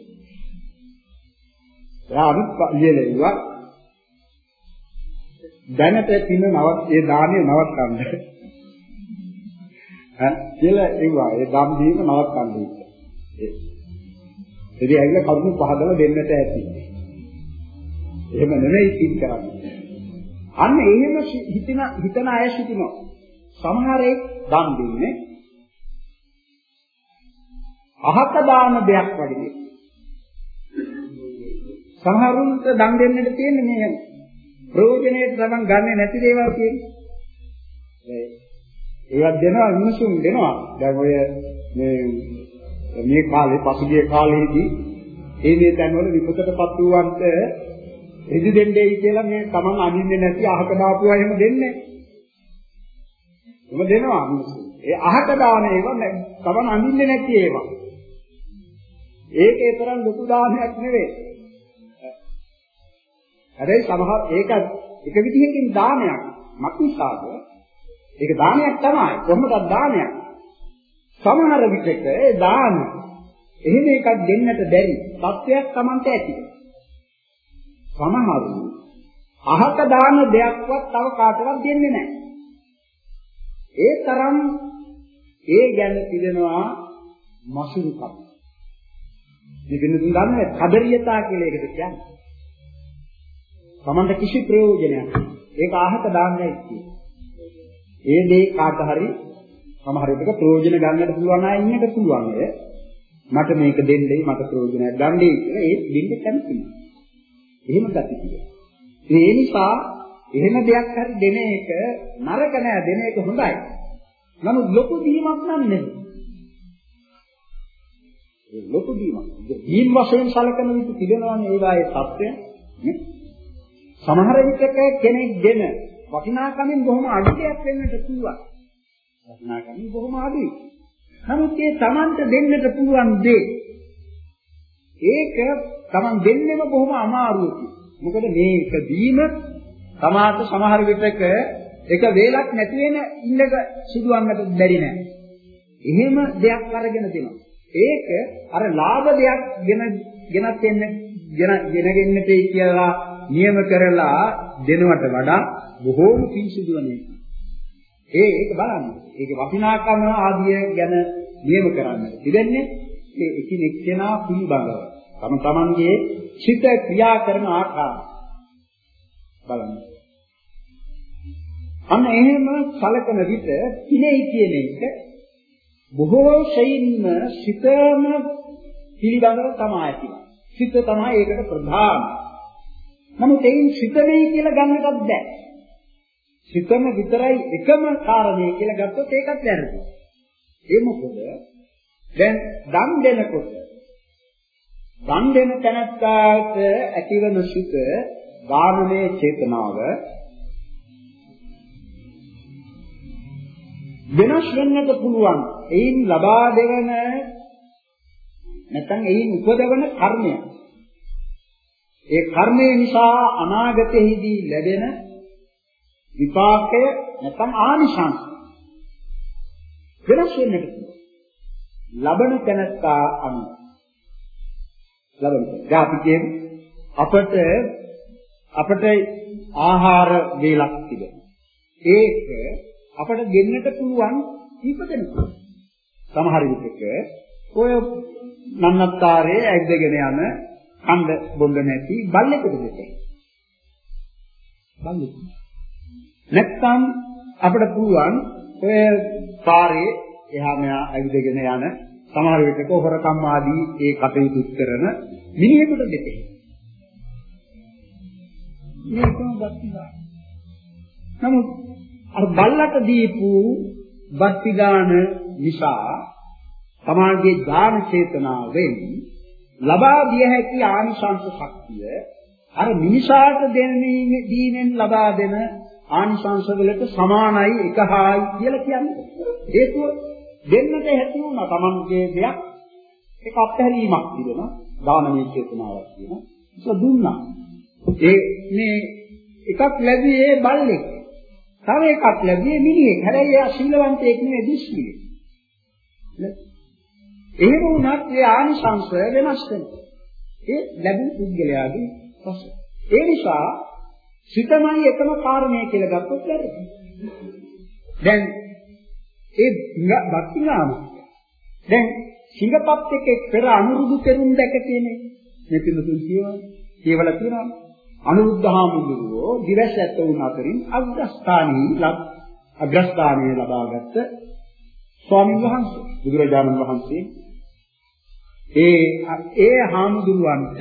එයා අනිත් ලියලෙව්වා. දැනට පින නවත් ඒ දාණය නවත්තන්න. ඈ කියලා එව්වා. ඒ දම් දීම නවත්තන්න ඉන්න. ඒ. ඉතින් ඇවිල්ලා කරුණු පහදලා දෙන්නට ඇති. එහෙම නෙමෙයි පින් කරන්නේ. අන්න එහෙම හිතන හිතන අය සිටිනවා. සමහරෙක් දන් දෙන්නේ අහක දාන දෙයක් වගේ. සමහරුන්ට දන් දෙන්නට තියෙන්නේ මේ ප්‍රයෝජනෙට තමන් ගන්නෙ නැති දේවල් කියන්නේ. ඒවත් දෙනවා මිනිසුන් දෙනවා. දැන් ඔය මේ මේ කාලේ පසුගිය කාලේදී ඒ මේ තැන්වල විපතටපත් වූවන්ට එදි දෙන්නේයි කියලා මේ තමන් අඳින්නේ නැති අහක දාපුවා එහෙම දෙන්නේ. එහෙම දෙනවා මිනිස්සු. ඒ අහක දාන ඒවා තමන් අඳින්නේ නැති ඒවා. ඒකේ තරම් ලොකු දානයක් නෙවෙයි. හැබැයි සමහර ඒක එක විදිහකින් දානයක්. මක්නිසාද? ඒක දානයක් තමයි. කොහොමද දානයක්? සමහර විටක ඒ දාන එහෙම එකක් දෙන්නට බැරි තත්වයක් Tamante ඇති. සමහරු අහක දාන දෙයක්වත් තව කාටවත් දෙන්නේ නැහැ. ඒ තරම් ඒ ගැන පිළිනවා මසුරුකම්. මේ වෙනතුන් දන්නේ කදරියතා කියලා ඒකට කියන්නේ. Tamanta කිසි ප්‍රයෝජනයක්. ඒක අහක දාන්නයි කියන්නේ. ඒ දේ කාට හරි සමහර විටක ප්‍රයෝජන ගන්නට පුළුවන් අය ඉන්නට පුළුවන් අය. මට මේක දෙන්නයි මට ප්‍රයෝජනයක් ගන්නයි කියලා ඒ දෙන්න කැමති නෑ. එහෙම ගති කියලා. ඒ නිසා එහෙම දෙයක් හරි දෙන එක නරක නෑ දෙන එක හොඳයි. නමුත් ලොකු දීමක් නම් නෙමෙයි. ඒ ලොකු දීමක්. දීම් වශයෙන් සැලකන විට තිබෙනවානේ ඒවායේ தත්ත්වය. සමහර විටක කෙනෙක් දෙන වටිනාකමින් බොහොම අඩු දෙයක් වෙන්නට පුළුවන්. වටිනාකමින් බොහොම අඩුයි. නමුත් ඒ Tamanta දෙන්නට පුළුවන් දේ ඒක Taman දෙන්නෙම බොහොම අමාරුයි. මොකද මේක දීම සමහරට සමහර විටක එක වේලක් නැති වෙන ඉන්නක සිදුවන්නට බැරි නෑ. එහෙම දෙයක් අරගෙන දෙනවා. ඒක අර ලාභ දෙයක් ගෙන ගෙනත් එන්න ගෙන ගෙනගෙන්නට කියලා නියම කරලා දෙනවට වඩා බොහෝම පිංසිදුවන එක. ඒ ඒක බලන්න. ඒක වටිනාකම ආදිය ගැන නියම කරන්න. ඉතින්නේ ඒ එකිනෙක කෙනා පිළිබඳව තම තමන්ගේ චිත ක්‍රියා කරන ආකාරය බලන්න. අන්න එහෙම සලකන විට පිනෙයි කියන එක බොහෝ ශයින්ම සිතම පිළිබඳව තමයි ඇතිවන්නේ. සිත තමයි ඒකට ප්‍රධාන. නමුත් එයින් සිතනේ කියලා ගන්නටත් බෑ. සිතම විතරයි එකම කාරණේ කියලා ගත්තොත් ඒකත් වැරදි. ඒ මොකද දැන් දන් දෙනකොට දන් දෙන තැනත්තාට ඇතිවන සිත දානමය චේතනාව වෙනස් වෙන්නට පුළුවන්. එයින් ලබා දෙවන නැත්නම් එයින් උපදවන කර්මය. ඒ කර්මය නිසා අනාගතයේදී ලැබෙන විපාකය නැත්නම් ආනිශංස වෙනස් වෙන්නට පුළුවන්. ලබන තැනත්තා අනුව ලබන. දැන් අපි කියමු අපට අපට ආහාර වේලක් තිබෙනවා. ඒක අපට දෙන්නට පුළුවන් කීප දෙනෙකුට. සමහර විටක ඔය නන්නත්තාරේ ඇද්දගෙන යන කණ්ඩ බොන්න නැති බල්ලෙකුට දෙතේ. බල්ලෙක්. නැත්තම් අපිට පුළුවන් ඔය පාරේ එහා මෙහා ඇවිදගෙන යන සමහර විටක හොරකම් ආදී ඒ කටයුතු කරන මිනිහෙකුට දෙතේ. මේකම බක්තිලා. නමුත් අර බල්ලට දීපු බක්තිදාන නිසා සමාජයේ ඥාන චේතනාවෙන් ලබා දිය හැකි ආනිසංස ශක්තිය අර මිනිසාට දෙන්නේ දීනෙන් ලබා දෙන ආනිසංස වලට සමානයි එකහායි කියලා කියන්නේ. හේතුව දෙන්නට හැටි වුණා Tamanගේ දෙයක් ඒක අත්හැරීමක් තිබෙනවා. දානමය චේතනාවක් තියෙනවා. ඒක දුන්නා. ඒ මේ එකක් ලැබියේ බල්ලෙක්. තව එකක් ලැබියේ මිනිහෙක්. හැබැයි එයා සිල්වන්තයෙක් නෙවෙයි දුස්සීලෙක්. එහෙම වුණත් ඒ ආනිසංශ වෙනස් වෙනවා. ඒ ලැබුණු පුද්ගලයාගේ පස. ඒ නිසා සිතමයි එකම කාරණය කියලා ගත්තොත් වැරදි. දැන් ඒ භක්තිනාම දැන් සිංගපත් එක්ක පෙර අනුරුදු පෙරුම් දැක තියෙන්නේ. මේ පිළිතුරු කියවන කියවලා තියෙනවා. අනුරුද්ධහාමුදුරුවෝ දිවස් ඇත්ත වුණ අතරින් අග්‍රස්ථානී ලබ අග්‍රස්ථානීය ලබාගත් ස්වාමීන් වහන්සේ බුදුරජාණන් වහන්සේ ඒ ඒ හාමුදුරුවන්ට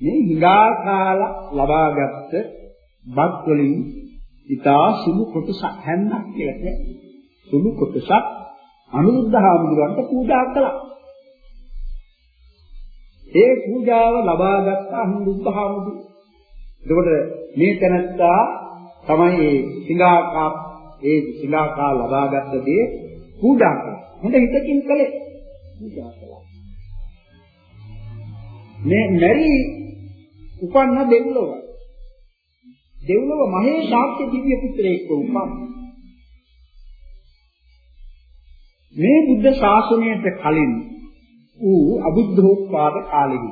මේ හිඟා කාලා ලබාගත් බත් වලින් ඊටා සුළු කොටසක් හැන්නක් කියලා කියන්නේ සුළු කොටසක් අනුරුද්ධ හාමුදුරුවන්ට පූජා කළා. ඒ පූජාව ලබාගත් අනුරුද්ධ හාමුදුරුවෝ. එතකොට මේ තැනත්තා තමයි ඒ සිඟාකා ඒ සිඟාකා ලබාගත් දේ පූජා කළා. හොඳ හිතකින් කළේ. පූජා කළා. මේ මෙරි උපන්න දෙව්ලොව. දෙව්ලොව මහේශාක්‍ය දිව්‍ය පුත්‍රයෙක් වුණා. මේ බුද්ධ ශාසනයට කලින් ඌ අබුද්ධෝත්පාද කාලෙහි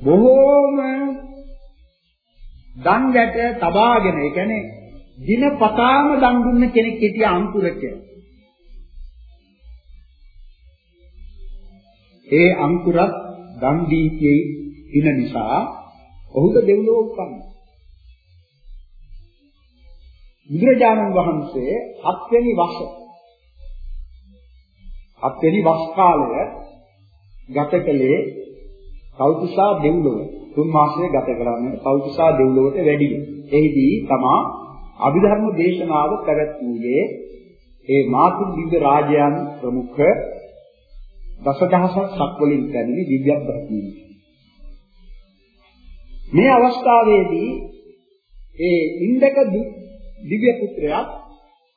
බොහෝම දන් ගැට තබාගෙන ඒ කියන්නේ දිනපතාම දන් දුන්න කෙනෙක් හිටිය අංකුරක ඒ අංකුරත් දන් දීතියේ ඉන නිසා ඔහුට දෙව්ලොව උපන්නා බුදුරජාණන් වහන්සේ හත්වෙනි වසරේ හත්වෙනි වස් කාලය ගත කළේ කෞතුසා දෙව්ලොව තුන් මාසය ගත කරන්නේ කෞතුසා දෙව්ලොවට වැඩි. එහිදී තමා අභිධර්ම දේශනාව පැවැත්වුවේ ඒ මාතු දිව්‍ය රාජයන් ප්‍රමුඛ දසදහසක් සක්වලින් පැමිණි දිව්‍ය බ්‍රහ්මී. මේ අවස්ථාවේදී ඒ ඉන්දක දිව්‍ය පුත්‍රයා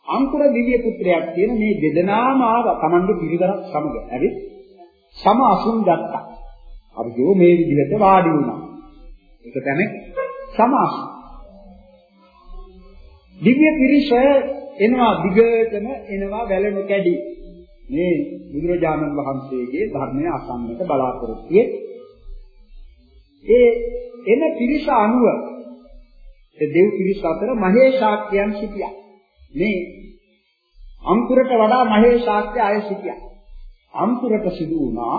අංකුර දිව්‍ය පුත්‍රයෙක් කියන මේ දෙදෙනාම ආව තමන්ගේ පිරිවරක් සමග. හරි? සම අසුන් ගත්තා. අපි කියෝ මේ විදිහට වාඩි වුණා. ඒක තමයි සමාස. දිව්‍ය පිරිස එනවා දිගටම එනවා වැළෙන කැඩි. මේ බුදුරජාණන් වහන්සේගේ ධර්මය අසන්නට බලාපොරොත්තු ඒ එන පිරිස අනුව ඒ දෙව් පිරිස අතර මහේශාක්‍යයන් සිටියා. මේ අංකුරට වඩා මහේශාක්‍ය අය සිටියා. අංකුරට සිදු වුණා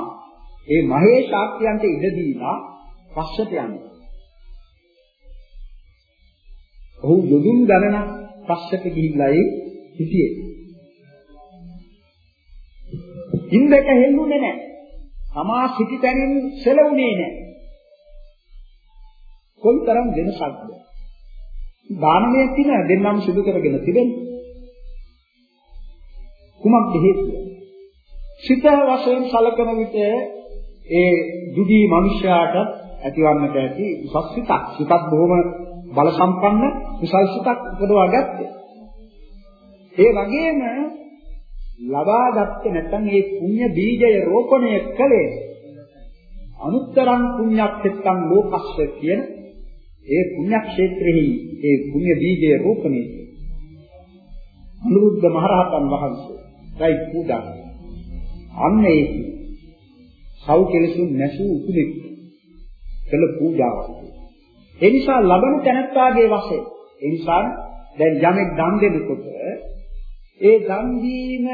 ඒ මහේශාක්‍යයන්ට ඉඩ දීලා පස්සට යනවා. ඔහු යොදුන් ගණනක් පස්සට ගිහිල්ලායි හිටියේ. ඉන්දක හෙල්ලුනේ නැහැ. තමා සිටි තැනින් සෙලවුනේ නැහැ. කොයිතරම් වෙනසක්ද? දානමය තින දෙන්නම සිදු කරගෙන තිබෙන්නේ. කුමක්ද හේතුව? සිත වශයෙන් සලකන විට ඒ දුදී මනුෂ්‍යයාට ඇතිවන්නට ඇති උසස් සිතක්. සිතක් බොහොම බල සම්පන්න කුසල් සිතක් උපදවා ගත්තේ. ඒ වගේම ලබාගත්තේ නැත්නම් මේ පුණ්‍ය බීජය රෝපණය කළේ. අනුත්තරං පුණ්‍යක්ෂෙත්තං ලෝකස්ස කියන ඒ පුණ්‍ය ක්ෂේත්‍රෙහි ඒ පුණ්‍ය බීජය රෝපණය අනුරුද්ධ මහරහතන් වහන්සේ ගයි පූජා අන්න ඒක සව් කෙලසුන් නැසූ උතුමෙක් කළ පූජාවක්. ඒ නිසා ලබන තැනත්තාගේ වශයෙන් ඒ නිසා දැන් යමෙක් දන් දෙනකොට ඒ දන් දීම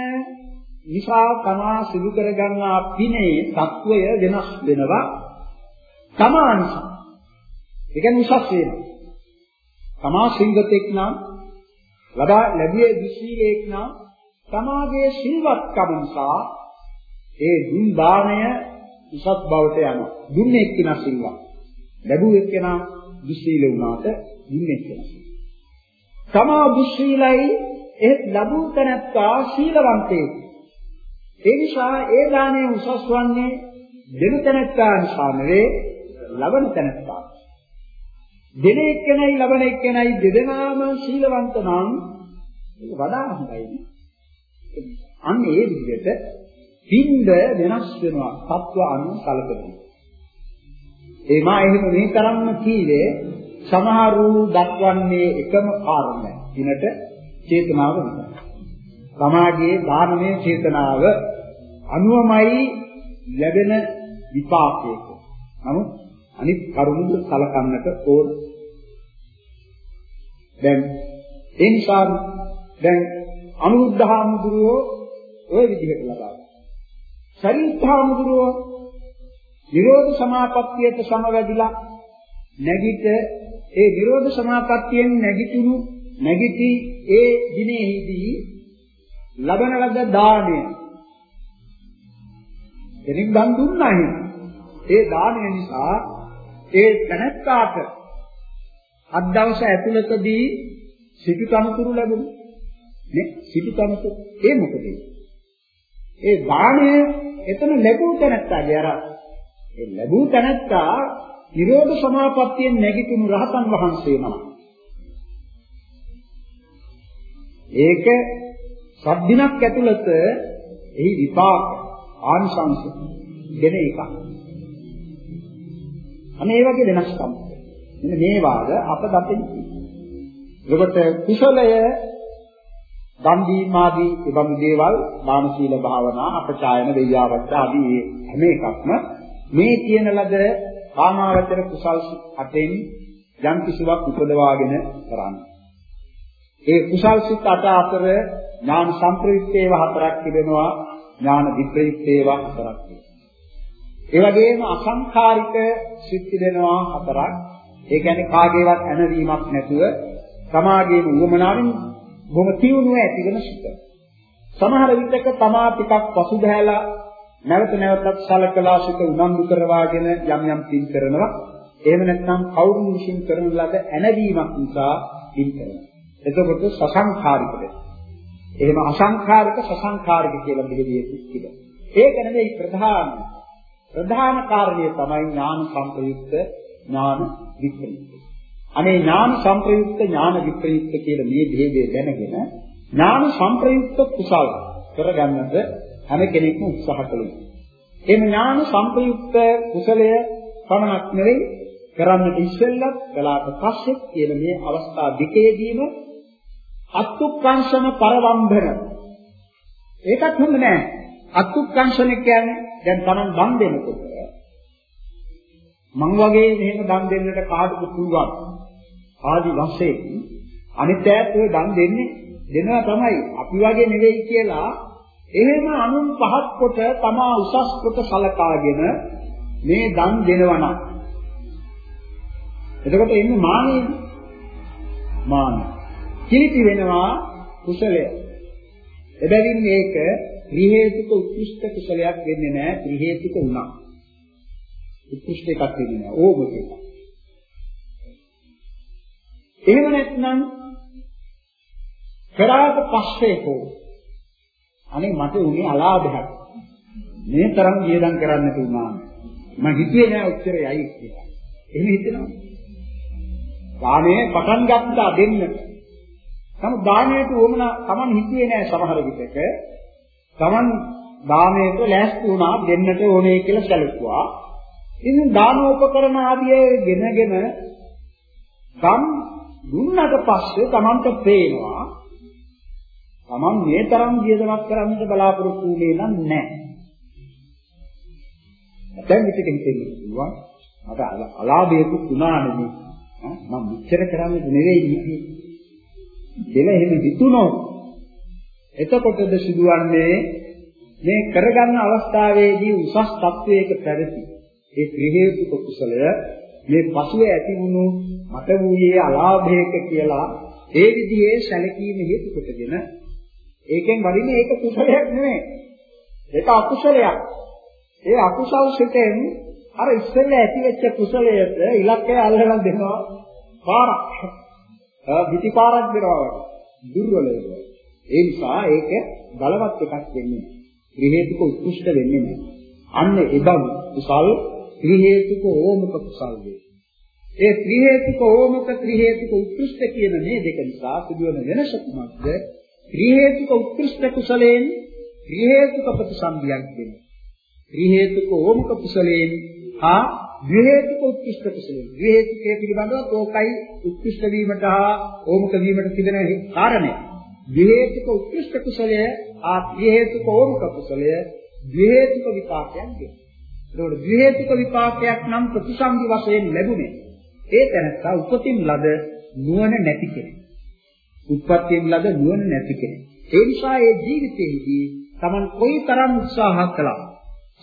නිසා තමා සිදු කරගන්නා පිනේ తත්වය වෙනස් වෙනවා තමා නිසා. ඒ කියන්නේ උසස් වෙනවා. තමා සිංගතෙක් නම් ලබා ලැබියේ විශීලයක් නම් තමාගේ සිල්වත්කම නිසා ඒ දුන් දාණය උසස් බවට යනවා. දුන්නේ එක්කෙනා සිල්වත්. ලැබුවේ එක්කෙනා විශීල වුණාට දුන්නේ එක්කෙනා. තමා විශීලයි ඒ ලැබූ තැනැත්තා සීලවන්තයෙක්. ඒ නිසා ඒ දාණය උසස් වන්නේ දෙන තැනැත්තා නිසා නෙවේ ලබන තැනැත්තා. දෙන එක්කෙනයි ලබන එක්කෙනයි දෙදෙනාම සීලවන්ත නම් වඩා හොඳයි. අන්න ඒ විදිහට පින්ද වෙනස් වෙනවා තත්ව අනුව කලකනවා. ඒ මා එහෙම මේ තරම්ම කීවේ සමහරු දක්වන්නේ එකම කාරණය. දිනට චේතනාව විතරයි. සමාජයේ ධාර්මයේ චේතනාව අනුවමයි ලැබෙන විපාකයක. නමුත් අනිත් කරුණු සලකන්නට ඕන. දැන් ඒ නිසා දැන් අනුරුද්ධහාමුදුරුවෝ ওই විදිහට ලබා. සරිත්හාමුදුරුවෝ නිරෝධ සමාපත්තියට සමවැදිලා නැගිට ඒ නිරෝධ සමාපත්තියෙන් නැගිටිනු නැගිටි ඒ දිනෙහිදී ලබන ලද දාණය එනින් දන් දුන්නා එහෙම ඒ දාණය නිසා ඒ තනත්තාට අත් දවස ඇතුළතදී සිටු තනතුරු ලැබුණා. නේ? සිටු තනතුරු. ඒ මොකද? ඒ දාණය එතන ලැබුණ තැනත්තාගේ අර ඒ ලැබුණ තැනත්තා නිරෝධ සමාපත්තියෙන් නැගිටිනු රහතන් වහන්සේ නමක්. ඒක සද්දිනක් ඇතුළත එහි විපාක ආනිසංස දෙන එකක්. අනේ ඒ වගේ වෙනස්කම්. මෙන්න මේ වාද අප දකින්න. එතකොට කුසලය දන් දීම ආදී ඉබඳු දේවල් දාන සීල භාවනා අපචායන වෙయ్యාවත් ආදී හැම එකක්ම මේ කියන ලද කාමාවචර කුසල් අතෙන් යම් කිසිවක් උපදවාගෙන කරන්නේ. ඒ කුසල් සිත් අට අතර ඥාන සම්ප්‍රයුක්තේව හතරක් තිබෙනවා. ඥාන විප්‍රයුක්තේව හතරක් ඒ වගේම අසංඛාරික සිත් තිබෙනවා හතරක්. ඒ කියන්නේ කාගේවත් ඇනවීමක් නැතුව සමාගයේම උවමනාවෙන් බොහොම තියුණුව ඇතිවෙන සිත්. සමහර විටක තමා ටිකක් පසුබෑලා නැවත නැවතත් සලකලා සිත උනන්දු කරවාගෙන යම් යම් පින් කරනවා. එහෙම නැත්නම් කවුරුන් විසින් කරන ලද ඇනවීමක් නිසා පින් කරනවා. එතකොට සසංඛාරික වෙනවා. එහෙම අසංඛාරික සසංඛාරික කියලා මෙහෙදී තිබෙනවා. ඒක නෙවෙයි ප්‍රධාන ප්‍රධාන කාරණය තමයි ඥාන සංප්‍රයුක්ත ඥාන විප්‍රයුක්ත. අනේ ඥාන සංප්‍රයුක්ත ඥාන විප්‍රයුක්ත කියලා මේ ભેදය දැනගෙන ඥාන සංප්‍රයුක්ත කුසල කරගන්නට හැම කෙනෙක්ම උත්සාහ කළ යුතුයි. ඒ ඥාන සංප්‍රයුක්ත කුසලය පමණක් නෙවෙයි කරන්නට ඉස්සෙල්ලත් කළාට පස්සේ කියන මේ අවස්ථා දෙකේදීම අත්ුක්කංශන පරවම්බන ඒකත් හොඳ නෑ. අත්ුක්කංශන කියන්නේ දැන් Taman දන් දෙනකොට. මං වගේ මෙහෙම දන් දෙන්නට කාටද පුළුවන්? ආදි වශයෙන් අනිත් ඈත් ඔය දන් දෙන්නේ දෙනවා තමයි. අපි වගේ නෙවෙයි කියලා එහෙම අනුන් පහත් කොට තමා උසස් කොට සලකාගෙන මේ දන් දෙනවා නම්. එතකොට එන්නේ මානෙ මාන. කිලිටි වෙනවා කුසලය. එබැවින් මේක ත්‍රි හේතුක උත්කෘෂ්ඨ කුසලයක් වෙන්නේ නැහැ ත්‍රි හේතුක වුණා. උත්කෘෂ්ඨ එකක් වෙන්නේ නැහැ ඕමක එකක්. එහෙම නැත්නම් කරාට පස්සේ හෝ අනේ මට උනේ අලාභයක්. මේ තරම් වියදම් කරන්නට උනා මම හිතුවේ නෑ උත්තර යයි කියලා. එහෙම හිතනවා. දානේ පටන් ගත්තා දෙන්න නමුත් දානයට උවමන Taman හිතුවේ නෑ සමහර විටක Taman දානයට ලෑස්ති වුණා දෙන්නට ඕනේ කියලා සැලකුවා ඉතින් දානෝපකරණ ආදී ගෙනගෙන ගම් දුන්නට පස්සේ Tamanට පේනවා Taman මේ තරම් වියදමක් කරන්නට බලාපොරොත්තු වෙන්නේ නම් නැහැ. දැන් විතක හිතෙන්නේ පුළුවන් මට අලාභයකුත් උනා නෙමෙයි. මම මෙච්චර කරන්නේ නෙවෙයි ඉන්නේ. දෙල එහෙම හිතුනොත් එතකොටද සිදුවන්නේ මේ කරගන්න අවස්ථාවේදී උසස් තත්වයක පැවති ඒ ත්‍රි හේතුක කුසලය මේ පසුව ඇති වුණු මට වූයේ අලාභයක කියලා ඒ විදිහේ සැලකීම හේතු කොටගෙන ඒකෙන් වඩින්නේ ඒක කුසලයක් නෙමෙයි. ඒක අකුසලයක්. ඒ අකුසල් සිතෙන් අර ඉස්සෙල්ලා ඇති වෙච්ච කුසලයට ඉලක්කය අල්ලගෙන දෙනවා පාරක්. පිටි පාරක් දෙනවා දුර්වල වෙනවා. ඒ නිසා ඒක බලවත් එකක් වෙන්නේ. ත්‍රි හේතුක උත්කෘෂ්ඨ වෙන්නේ නැහැ. අන්න එබඳු කුසල් ත්‍රි හේතුක ඕමක කුසල් වේ. ඒ ත්‍රි හේතුක ඕමක ත්‍රි හේතුක උත්කෘෂ්ඨ කියන මේ දෙක නිසා සිදුවන වෙනස කුමක්ද? ත්‍රි හේතුක උත්කෘෂ්ඨ කුසලයෙන් ත්‍රි හේතුක ප්‍රතිසම්පියක් දෙනවා. ත්‍රි හේතුක ඕමක කුසලයෙන් හා ද්වි හේතුක උත්කෘෂ්ඨ කුසලයෙන්. ද්වි හේතුකයේ පිළිබඳව තෝකයි උත්කෘෂ්ඨ වීමට හා ඕමක වීමට තිබෙන කාරණය. ද්වි හේතුක උත්කෘෂ්ඨ කුසලය ආ ත්‍රි හේතුක ඕමක කුසලය ද්වි හේතුක විපාකයක් දෙනවා. ඒකෝට ද්වි හේතුක විපාකයක් නම් ප්‍රතිසම්පි වශයෙන් ලැබුණේ. ඒ තැනත්තා උපතින් ලද නුවණ නැති කෙනෙක්. උත්පත්තියෙන් ලද නුවණ නැති කෙනෙක්. ඒ නිසා ඒ ජීවිතයේදී Taman කොයිතරම් උත්සාහ කළා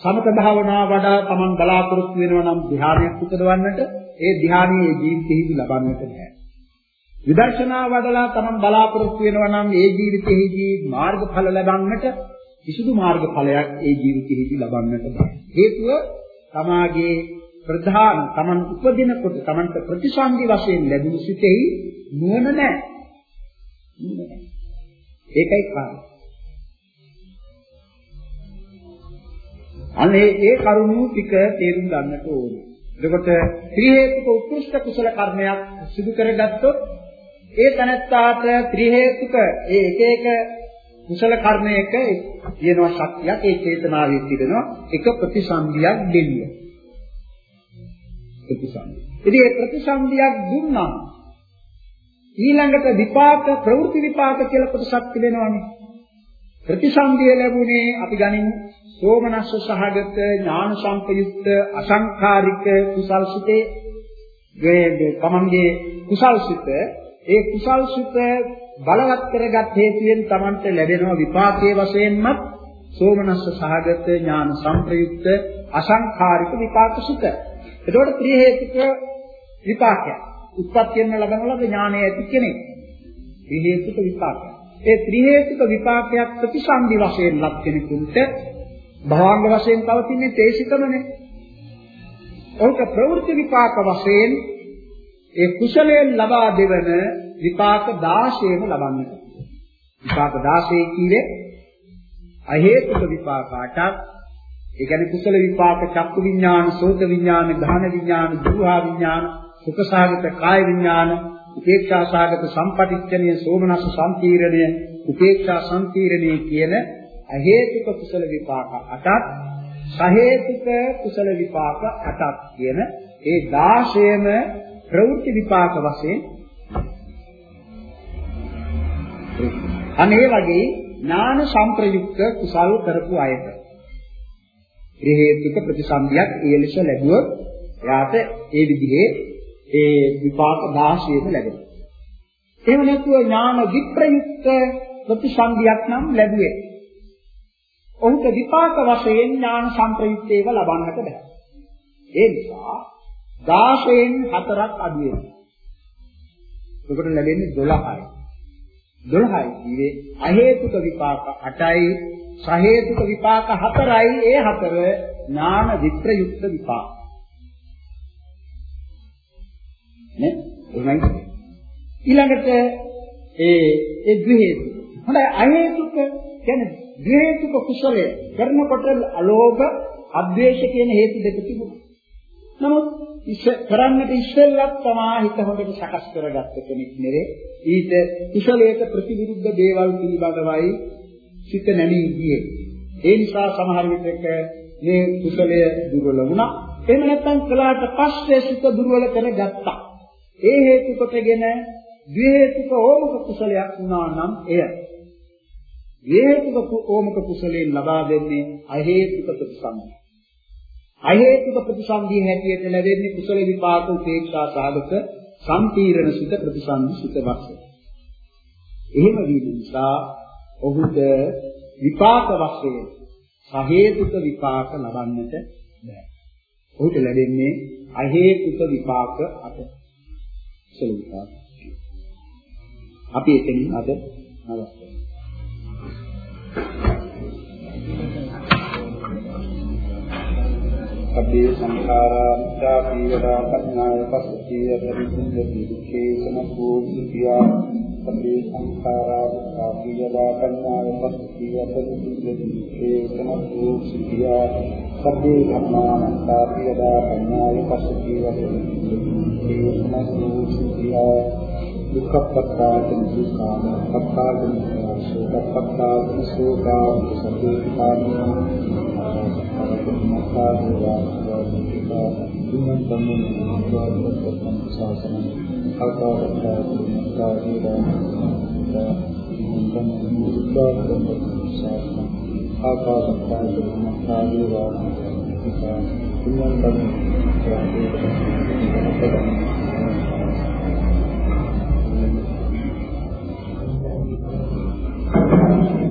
සමත භාවනා වඩා Taman බලාපොරොත්තු වෙනවා නම් ධ්‍යානයක් උපදවන්නට ඒ ධ්‍යානයේ ජීවිතයේදී ලබන්නට බෑ. විදර්ශනා වඩලා Taman බලාපොරොත්තු වෙනවා නම් ඒ ජීවිතයේදී මාර්ගඵල ලබන්නට කිසිදු මාර්ගඵලයක් ඒ ජීවිතයේදී ලබන්නට බෑ. හේතුව තමාගේ ප්‍රධාන Taman උපදිනකොට Tamanට ප්‍රතිසන්දි වශයෙන් ලැබුණු සිතෙහි නුවණ නැහැ. ඒකයි කාරණා. අනේ ඒ කරුණු ටික තේරුම් ගන්නට ඕනේ. එතකොට ත්‍රි හේතුක උත්කෘෂ්ඨ කුසල කර්මයක් සිදු කරගත්තොත් ඒ තනත්තාට ත්‍රි හේතුක ඒ එක එක කුසල කර්මයක තියෙනවා ශක්තියක් ඒ චේතනාවේ තිබෙනවා එක ප්‍රතිසන්දියක් දෙන්නේ. ප්‍රතිසන්දිය. ඉතින් ඒ ප්‍රතිසන්දියක් දුන්නා ඊළඟට විපාක ප්‍රවෘත්ති විපාක කියලා කොටසක් තිබෙනවානේ. ප්‍රතිසන්දිය ලැබුණේ අපි ගනිමු සෝමනස්ස සහගත ඥාන සංපයුක්ත අසංඛාරික කුසල්සිතේ මේ තමන්ගේ කුසල්සිත ඒ කුසල්සිත බලවත් කරගත් හේතුවෙන් තමන්ට ලැබෙන විපාකයේ වශයෙන්ම සෝමනස්ස සහගත ඥාන සංප්‍රයුක්ත අසංඛාරික විපාකසිත. එතකොට ත්‍රි හේතුක විපාකයක්. උත්පත්තියෙන් ලබන ලද ඥානය ඇති කෙනෙක්. ත්‍රි හේතුක විපාකය. ඒ ත්‍රි හේතුක විපාකයක් ප්‍රතිසන්දි වශයෙන් ලක් කෙනෙකුට භාංග වශයෙන් පවතින්නේ තේසිතමනේ. ඔහුට ප්‍රවෘත්ති විපාක වශයෙන් ඒ කුසලයෙන් ලබා දෙවන විපාක 16ම ලබන්නට. විපාක 16 කීවේ අහේතුක විපාක 8ක් ඒ කියන්නේ කුසල විපාක චක්කු විඥාන, සෝත විඥාන, ගාහන විඥාන, දුහා විඥාන, සුඛසාගත කාය විඥාන, උපේක්ෂාසාගත සම්පටිච්ඡනීය සෝමනස්ස සම්පීරණය, උපේක්ෂා සම්පීරණය කියන අහේතුක කුසල විපාක 8ක්, සහේතුක කුසල විපාක 8ක් කියන ඒ 16ම ප්‍රවෘත්ති විපාක වශයෙන් අනේ වගේ ඥාන සංප්‍රයුක්ත කුසල් කරපු අයට හේතුක ප්‍රතිසන්දියක් ඒ ලෙස ලැබුවොත් එයාට ඒ විදිහේ ඒ විපාක 16ම ලැබෙනවා. එහෙම නැතුව ඥාන විප්‍රයුක්ත ප්‍රතිසන්දියක් නම් ලැබුවේ. ඔහුට විපාක වශයෙන් ඥාන සංප්‍රයුක්තේව ලබන්නට බෑ. ඒ නිසා 16න් 4ක් අඩු වෙනවා. එතකොට ලැබෙන්නේ 12යි. 12යි ඉවේ අහේතුක විපාක 8යි සහේතුක විපාක 4යි ඒ හතර ඥාන විප්‍රයුක්ත විපාක. නේ? එහෙමයි. ඊළඟට ඒ ඒ ද්විහේතු. හොඳයි අහේතුක කියන්නේ ද්විහේතුක කුසලය කරනකොට අලෝභ, අද්වේෂ කියන හේතු දෙක තිබුණා. නමුත් ඉස්ස කරන්නට ඉස්සෙල්ලක් තමා හිත හොඳට සකස් කරගත්ත කෙනෙක් නෙවේ. ඊට කුසලයට ප්‍රතිවිරුද්ධ දේවල් පිළිබඳවයි සිත නැමී ගියේ. ඒ නිසා සමහර විටක මේ කුසලය දුර්වල වුණා. එහෙම නැත්නම් කලාට පස්සේ සිත දුර්වල කරගත්තා. ඒ හේතු කොටගෙන ද්වේහික ඕමක කුසලයක් වුණා නම් එය හේතුක ඕමක කුසලයෙන් ලබා දෙන්නේ අහේතුක ප්‍රතිසම්පද. අහේතුක ප්‍රතිසන්දිය හැටියට ලැබෙන්නේ කුසල විපාක උපේක්ෂා සාධක සම්පීර්ණ සිත ප්‍රතිසන්දි සිත වශයෙන්. එහෙම වීම නිසා ඔහුට විපාක වශයෙන් සහේතුක විපාක ලබන්නට බෑ. ඔහුට ලැබෙන්නේ අහේතුක විපාක අත. කුසල විපාක. අපි එතනින් අද නවත්වමු. අපේ සංඛාරා මිච්ඡා පීවදා පඤ්ඤාය පස්සතිය පරිපුඤ්ඤති දුක්ඛේ සමකෝ සුඛියා. අපේ සංඛාරා මිච්ඡා පීවදා පඤ්ඤාය පස්සතිය පරිපුඤ්ඤති දුක්ඛේ සමකෝ සුඛියා. සබ්බේ ධම්මා මිච්ඡා පීවදා පඤ්ඤාය පස්සතිය පරිපුඤ්ඤති දුක්ඛේ සමකෝ සුඛියා. දුක්ඛප්පත්තාන දුක්ඛාන පත්තාන සෝකප්පත්තාන සෝකා සබ්බේ ධම්මා දුමන් ಮಾಡಿದ್ದೇವೆ